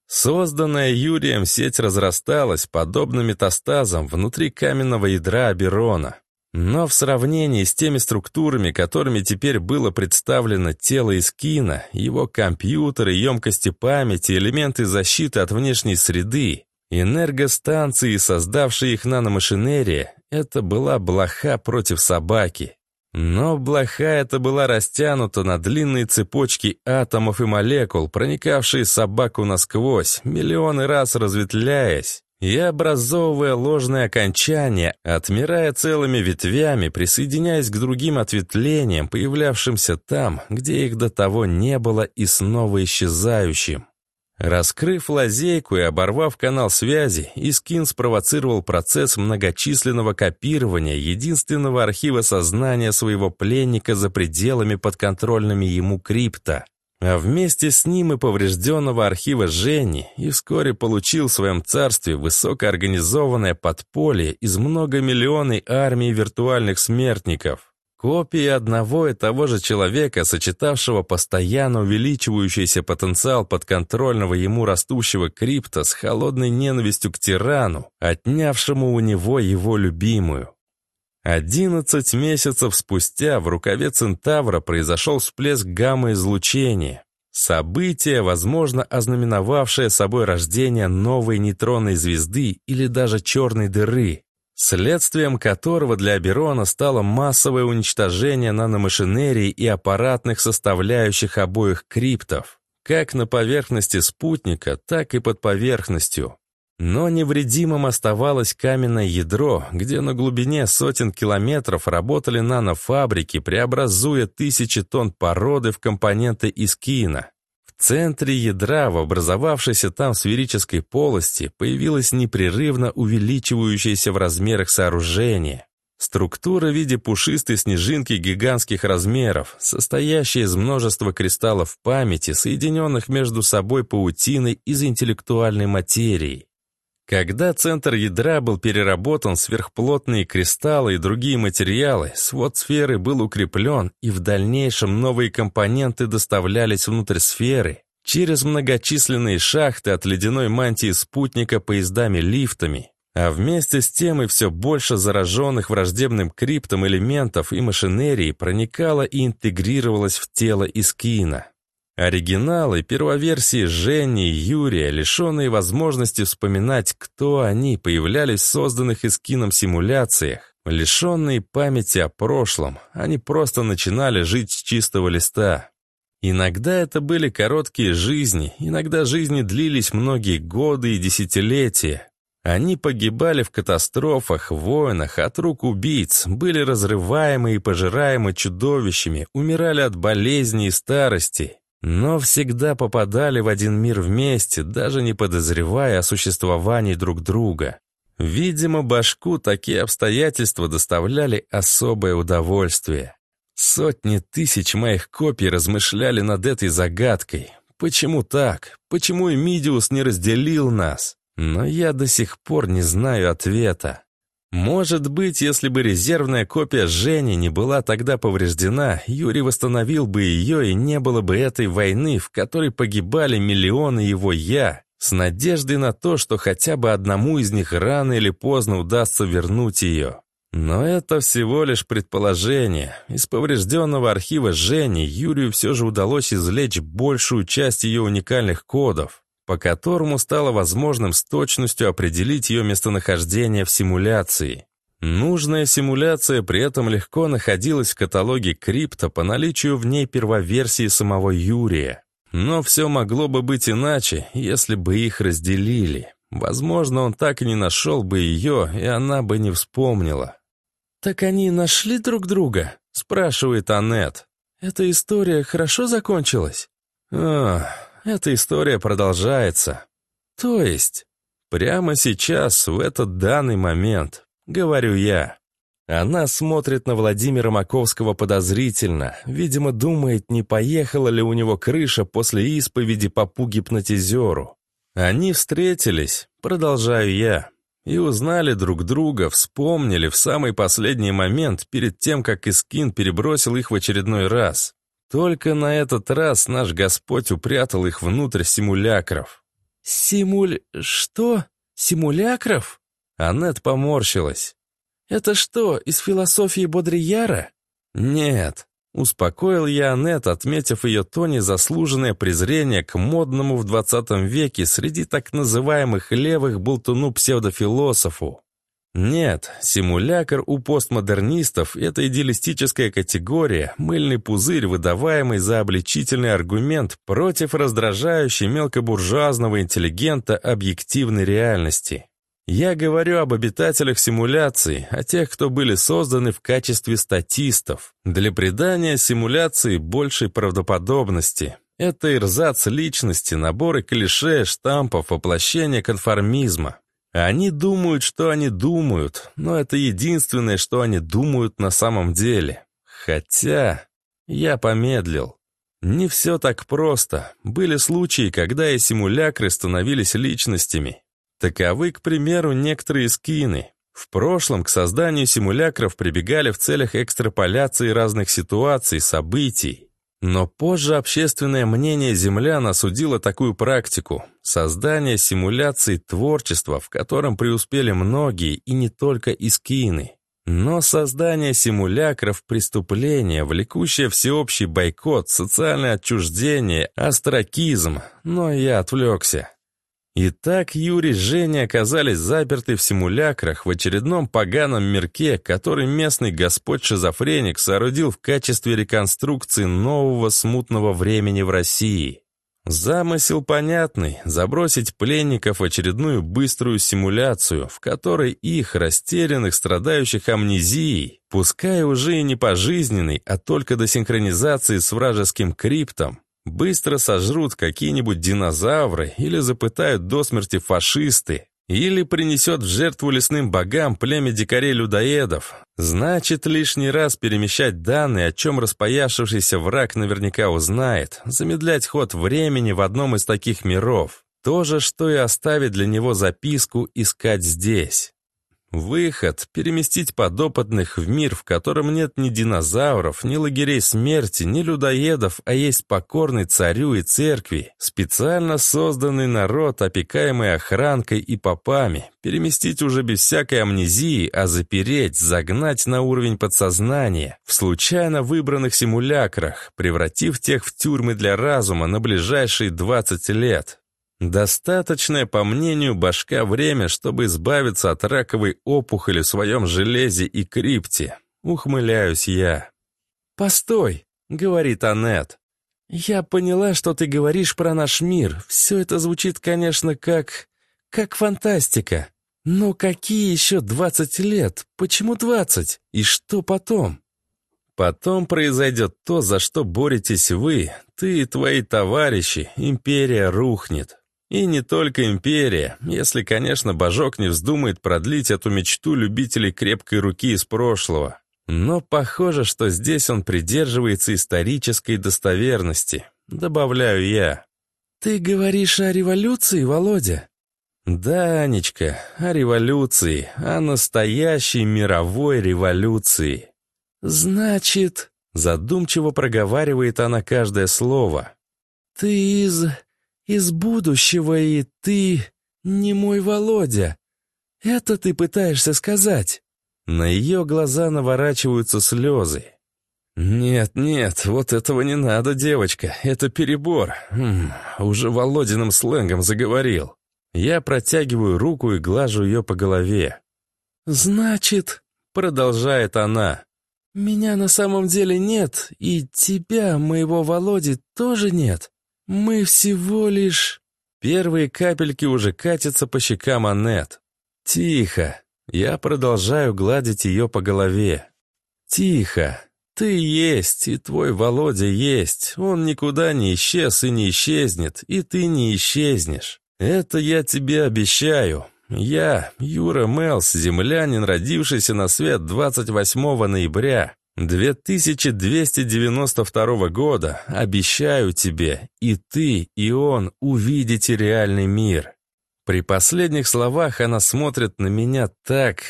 Созданная Юрием сеть разрасталась, подобно метастазам, внутри каменного ядра Аберона. Но в сравнении с теми структурами, которыми теперь было представлено тело Искина, его компьютеры, емкости памяти, элементы защиты от внешней среды, энергостанции, создавшие их наномашинерия, это была блоха против собаки. Но блоха эта была растянута на длинные цепочки атомов и молекул, проникавшие собаку насквозь, миллионы раз разветвляясь и образовывая ложные окончания, отмирая целыми ветвями, присоединяясь к другим ответвлениям, появлявшимся там, где их до того не было и снова исчезающим. Раскрыв лазейку и оборвав канал связи, Искин спровоцировал процесс многочисленного копирования единственного архива сознания своего пленника за пределами подконтрольными ему крипта, а вместе с ним и поврежденного архива Жени, и вскоре получил в своем царстве высокоорганизованное подполье из многомиллионной армии виртуальных смертников. Копии одного и того же человека, сочетавшего постоянно увеличивающийся потенциал подконтрольного ему растущего крипта с холодной ненавистью к тирану, отнявшему у него его любимую. Одиннадцать месяцев спустя в рукаве Центавра произошел всплеск гамма-излучения. Событие, возможно, ознаменовавшее собой рождение новой нейтронной звезды или даже черной дыры, следствием которого для Аберона стало массовое уничтожение наномашинерии и аппаратных составляющих обоих криптов, как на поверхности спутника, так и под поверхностью. Но невредимым оставалось каменное ядро, где на глубине сотен километров работали нанофабрики, преобразуя тысячи тонн породы в компоненты из кино. В центре ядра, в образовавшейся там сферической полости, появилось непрерывно увеличивающееся в размерах сооружение. Структура в виде пушистой снежинки гигантских размеров, состоящая из множества кристаллов памяти, соединенных между собой паутиной из интеллектуальной материи. Когда центр ядра был переработан сверхплотные кристаллы и другие материалы, свод сферы был укреплен, и в дальнейшем новые компоненты доставлялись внутрь сферы через многочисленные шахты от ледяной мантии спутника поездами-лифтами, а вместе с тем и все больше зараженных враждебным криптом элементов и машинерии проникало и интегрировалось в тело Искина. Оригиналы, первоверсии Жени Юрия, лишенные возможности вспоминать, кто они, появлялись в созданных эскином симуляциях, лишенные памяти о прошлом, они просто начинали жить с чистого листа. Иногда это были короткие жизни, иногда жизни длились многие годы и десятилетия. Они погибали в катастрофах, войнах, от рук убийц, были разрываемы и пожираемы чудовищами, умирали от болезней и старости, но всегда попадали в один мир вместе, даже не подозревая о существовании друг друга. Видимо, башку такие обстоятельства доставляли особое удовольствие. Сотни тысяч моих копий размышляли над этой загадкой. Почему так? Почему Эмидиус не разделил нас? Но я до сих пор не знаю ответа. Может быть, если бы резервная копия Жени не была тогда повреждена, Юрий восстановил бы ее и не было бы этой войны, в которой погибали миллионы его «я», с надеждой на то, что хотя бы одному из них рано или поздно удастся вернуть ее. Но это всего лишь предположение. Из поврежденного архива Жени Юрию все же удалось извлечь большую часть ее уникальных кодов по которому стало возможным с точностью определить ее местонахождение в симуляции. Нужная симуляция при этом легко находилась в каталоге крипто по наличию в ней первоверсии самого Юрия. Но все могло бы быть иначе, если бы их разделили. Возможно, он так и не нашел бы ее, и она бы не вспомнила. «Так они нашли друг друга?» — спрашивает Аннет. «Эта история хорошо закончилась?» «Ах, эта история продолжается. То есть, прямо сейчас, в этот данный момент, говорю я. Она смотрит на Владимира Маковского подозрительно, видимо, думает, не поехала ли у него крыша после исповеди попу гипнотизеру. Они встретились, продолжаю я. И узнали друг друга, вспомнили в самый последний момент, перед тем, как Искин перебросил их в очередной раз. Только на этот раз наш Господь упрятал их внутрь симулякров. «Симуль... что? Симулякров?» Аннет поморщилась. «Это что, из философии Бодрияра?» «Нет», — успокоил я Аннет, отметив ее то незаслуженное презрение к модному в двадцатом веке среди так называемых левых болтуну-псевдофилософу. Нет, симулякр у постмодернистов – это идеалистическая категория, мыльный пузырь, выдаваемый за обличительный аргумент против раздражающей мелкобуржуазного интеллигента объективной реальности. Я говорю об обитателях симуляции, о тех, кто были созданы в качестве статистов, для придания симуляции большей правдоподобности. Это ирзац личности, наборы клише, штампов, воплощение конформизма. Они думают, что они думают, но это единственное, что они думают на самом деле. Хотя я помедлил. Не все так просто. Были случаи, когда и симулякры становились личностями, Таковы, к примеру, некоторые скины. В прошлом к созданию симулякров прибегали в целях экстраполяции разных ситуаций, событий. Но позже общественное мнение землян осудило такую практику – создание симуляций творчества, в котором преуспели многие и не только искины. Но создание симулякров – преступление, влекущее всеобщий бойкот, социальное отчуждение, астракизм. Но я отвлекся. Итак, Юрий и Женя оказались заперты в симулякрах в очередном поганом мирке, который местный господь-шизофреник соорудил в качестве реконструкции нового смутного времени в России. Замысел понятный – забросить пленников в очередную быструю симуляцию, в которой их, растерянных, страдающих амнезией, пускай уже и не пожизненной, а только до синхронизации с вражеским криптом, Быстро сожрут какие-нибудь динозавры или запытают до смерти фашисты, или принесет в жертву лесным богам племя дикарей-людоедов. Значит, лишний раз перемещать данные, о чем распояшившийся враг наверняка узнает, замедлять ход времени в одном из таких миров. То же, что и оставить для него записку «Искать здесь». Выход – переместить подопытных в мир, в котором нет ни динозавров, ни лагерей смерти, ни людоедов, а есть покорный царю и церкви, специально созданный народ, опекаемый охранкой и попами, переместить уже без всякой амнезии, а запереть, загнать на уровень подсознания, в случайно выбранных симулякрах, превратив тех в тюрьмы для разума на ближайшие 20 лет. Достаточное, по мнению башка, время, чтобы избавиться от раковой опухоли в своем железе и крипте. Ухмыляюсь я. «Постой», — говорит Аннет. «Я поняла, что ты говоришь про наш мир. Все это звучит, конечно, как... как фантастика. Но какие еще двадцать лет? Почему двадцать? И что потом?» Потом произойдет то, за что боретесь вы, ты и твои товарищи, империя рухнет. И не только империя, если, конечно, Божок не вздумает продлить эту мечту любителей крепкой руки из прошлого. Но похоже, что здесь он придерживается исторической достоверности, добавляю я. «Ты говоришь о революции, Володя?» «Да, Анечка, о революции, о настоящей мировой революции». «Значит...» — задумчиво проговаривает она каждое слово. «Ты из из будущего, и ты не мой Володя. Это ты пытаешься сказать?» На ее глаза наворачиваются слезы. «Нет, нет, вот этого не надо, девочка, это перебор. М -м, уже Володиным сленгом заговорил. Я протягиваю руку и глажу ее по голове. «Значит», — продолжает она, — «меня на самом деле нет, и тебя, моего Володи, тоже нет. «Мы всего лишь...» Первые капельки уже катятся по щекам Аннет. «Тихо!» Я продолжаю гладить ее по голове. «Тихо! Ты есть, и твой Володя есть. Он никуда не исчез и не исчезнет, и ты не исчезнешь. Это я тебе обещаю. Я, Юра Мелс, землянин, родившийся на свет 28 ноября, 2292 года, обещаю тебе, и ты, и он увидите реальный мир. При последних словах она смотрит на меня так...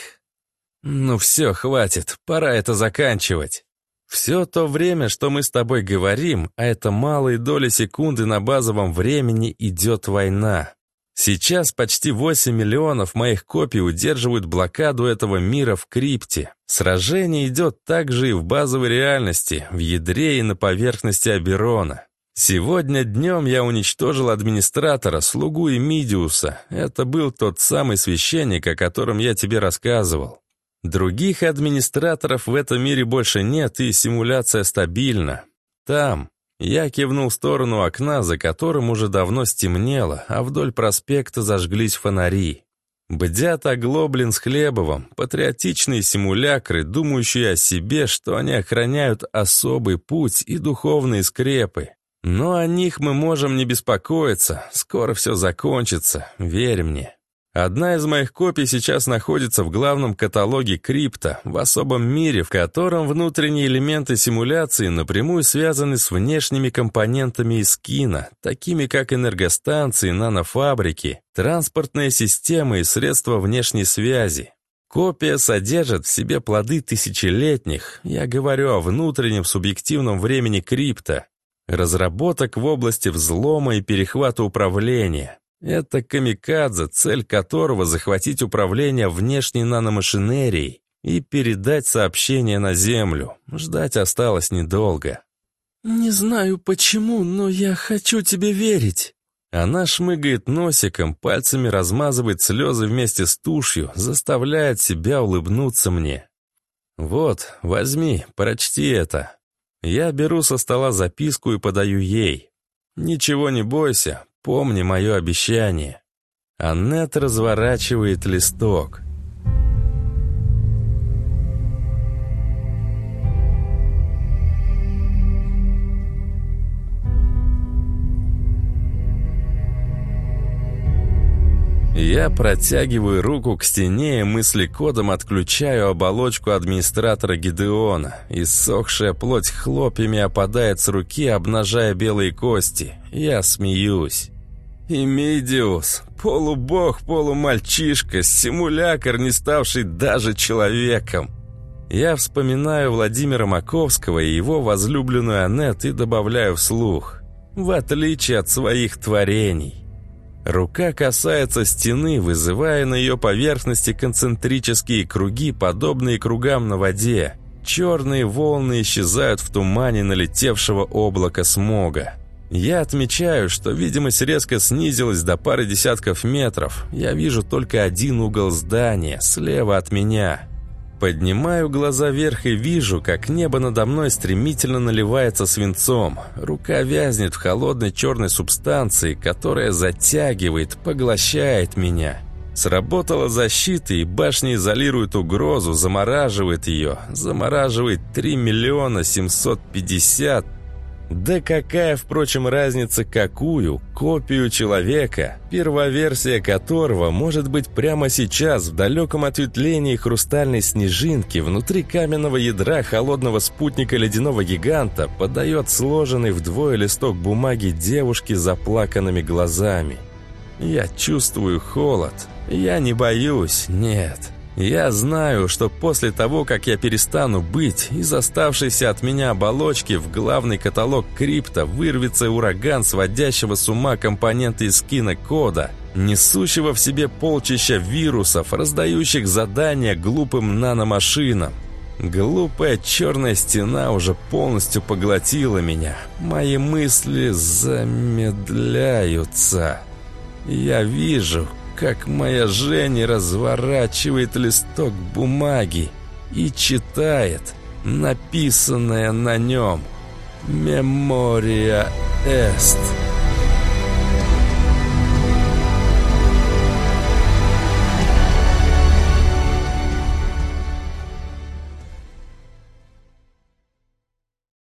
Ну все, хватит, пора это заканчивать. Все то время, что мы с тобой говорим, а это малые доли секунды на базовом времени, идет война. Сейчас почти 8 миллионов моих копий удерживают блокаду этого мира в крипте. Сражение идет также и в базовой реальности, в ядре и на поверхности Аберона. Сегодня днем я уничтожил администратора, слугу Эмидиуса. Это был тот самый священник, о котором я тебе рассказывал. Других администраторов в этом мире больше нет, и симуляция стабильна. Там, я кивнул в сторону окна, за которым уже давно стемнело, а вдоль проспекта зажглись фонари. Бдят оглоблен с Хлебовым, патриотичные симулякры, думающие о себе, что они охраняют особый путь и духовные скрепы. Но о них мы можем не беспокоиться, скоро все закончится, верь мне. Одна из моих копий сейчас находится в главном каталоге крипто, в особом мире, в котором внутренние элементы симуляции напрямую связаны с внешними компонентами из кино, такими как энергостанции, нанофабрики, транспортные системы и средства внешней связи. Копия содержит в себе плоды тысячелетних, я говорю о внутреннем субъективном времени крипто, разработок в области взлома и перехвата управления, это камикадзе, цель которого захватить управление внешней наномашинерией и передать сообщение на Землю. Ждать осталось недолго. «Не знаю почему, но я хочу тебе верить». Она шмыгает носиком, пальцами размазывает слезы вместе с тушью, заставляет себя улыбнуться мне. «Вот, возьми, прочти это». Я беру со стола записку и подаю ей. «Ничего не бойся, Помни мое обещание. Аннет разворачивает листок. Я протягиваю руку к стене и мыслекодом отключаю оболочку администратора Гидеона. Иссохшая плоть хлопьями опадает с руки, обнажая белые кости. Я смеюсь. Имидиус, полубог, полумальчишка, симулякр, не ставший даже человеком. Я вспоминаю Владимира Маковского и его возлюбленную Аннет и добавляю вслух. В отличие от своих творений. Рука касается стены, вызывая на ее поверхности концентрические круги, подобные кругам на воде. Черные волны исчезают в тумане налетевшего облака смога. Я отмечаю, что видимость резко снизилась до пары десятков метров. Я вижу только один угол здания, слева от меня. Поднимаю глаза вверх и вижу, как небо надо мной стремительно наливается свинцом. Рука вязнет в холодной черной субстанции, которая затягивает, поглощает меня. Сработала защита, и башня изолирует угрозу, замораживает ее. Замораживает 3 миллиона 750 да какая, впрочем, разница какую? Копию человека, первоверсия которого может быть прямо сейчас в далеком ответвлении хрустальной снежинки внутри каменного ядра холодного спутника ледяного гиганта подает сложенный вдвое листок бумаги девушки с заплаканными глазами. Я чувствую холод. Я не боюсь, нет. Я знаю, что после того, как я перестану быть, из оставшейся от меня оболочки в главный каталог крипто вырвется ураган сводящего с ума компоненты из кинокода, несущего в себе полчища вирусов, раздающих задания глупым наномашинам. Глупая черная стена уже полностью поглотила меня. Мои мысли замедляются. Я вижу, как моя Женя разворачивает листок бумаги и читает написанное на нем «Мемория эст».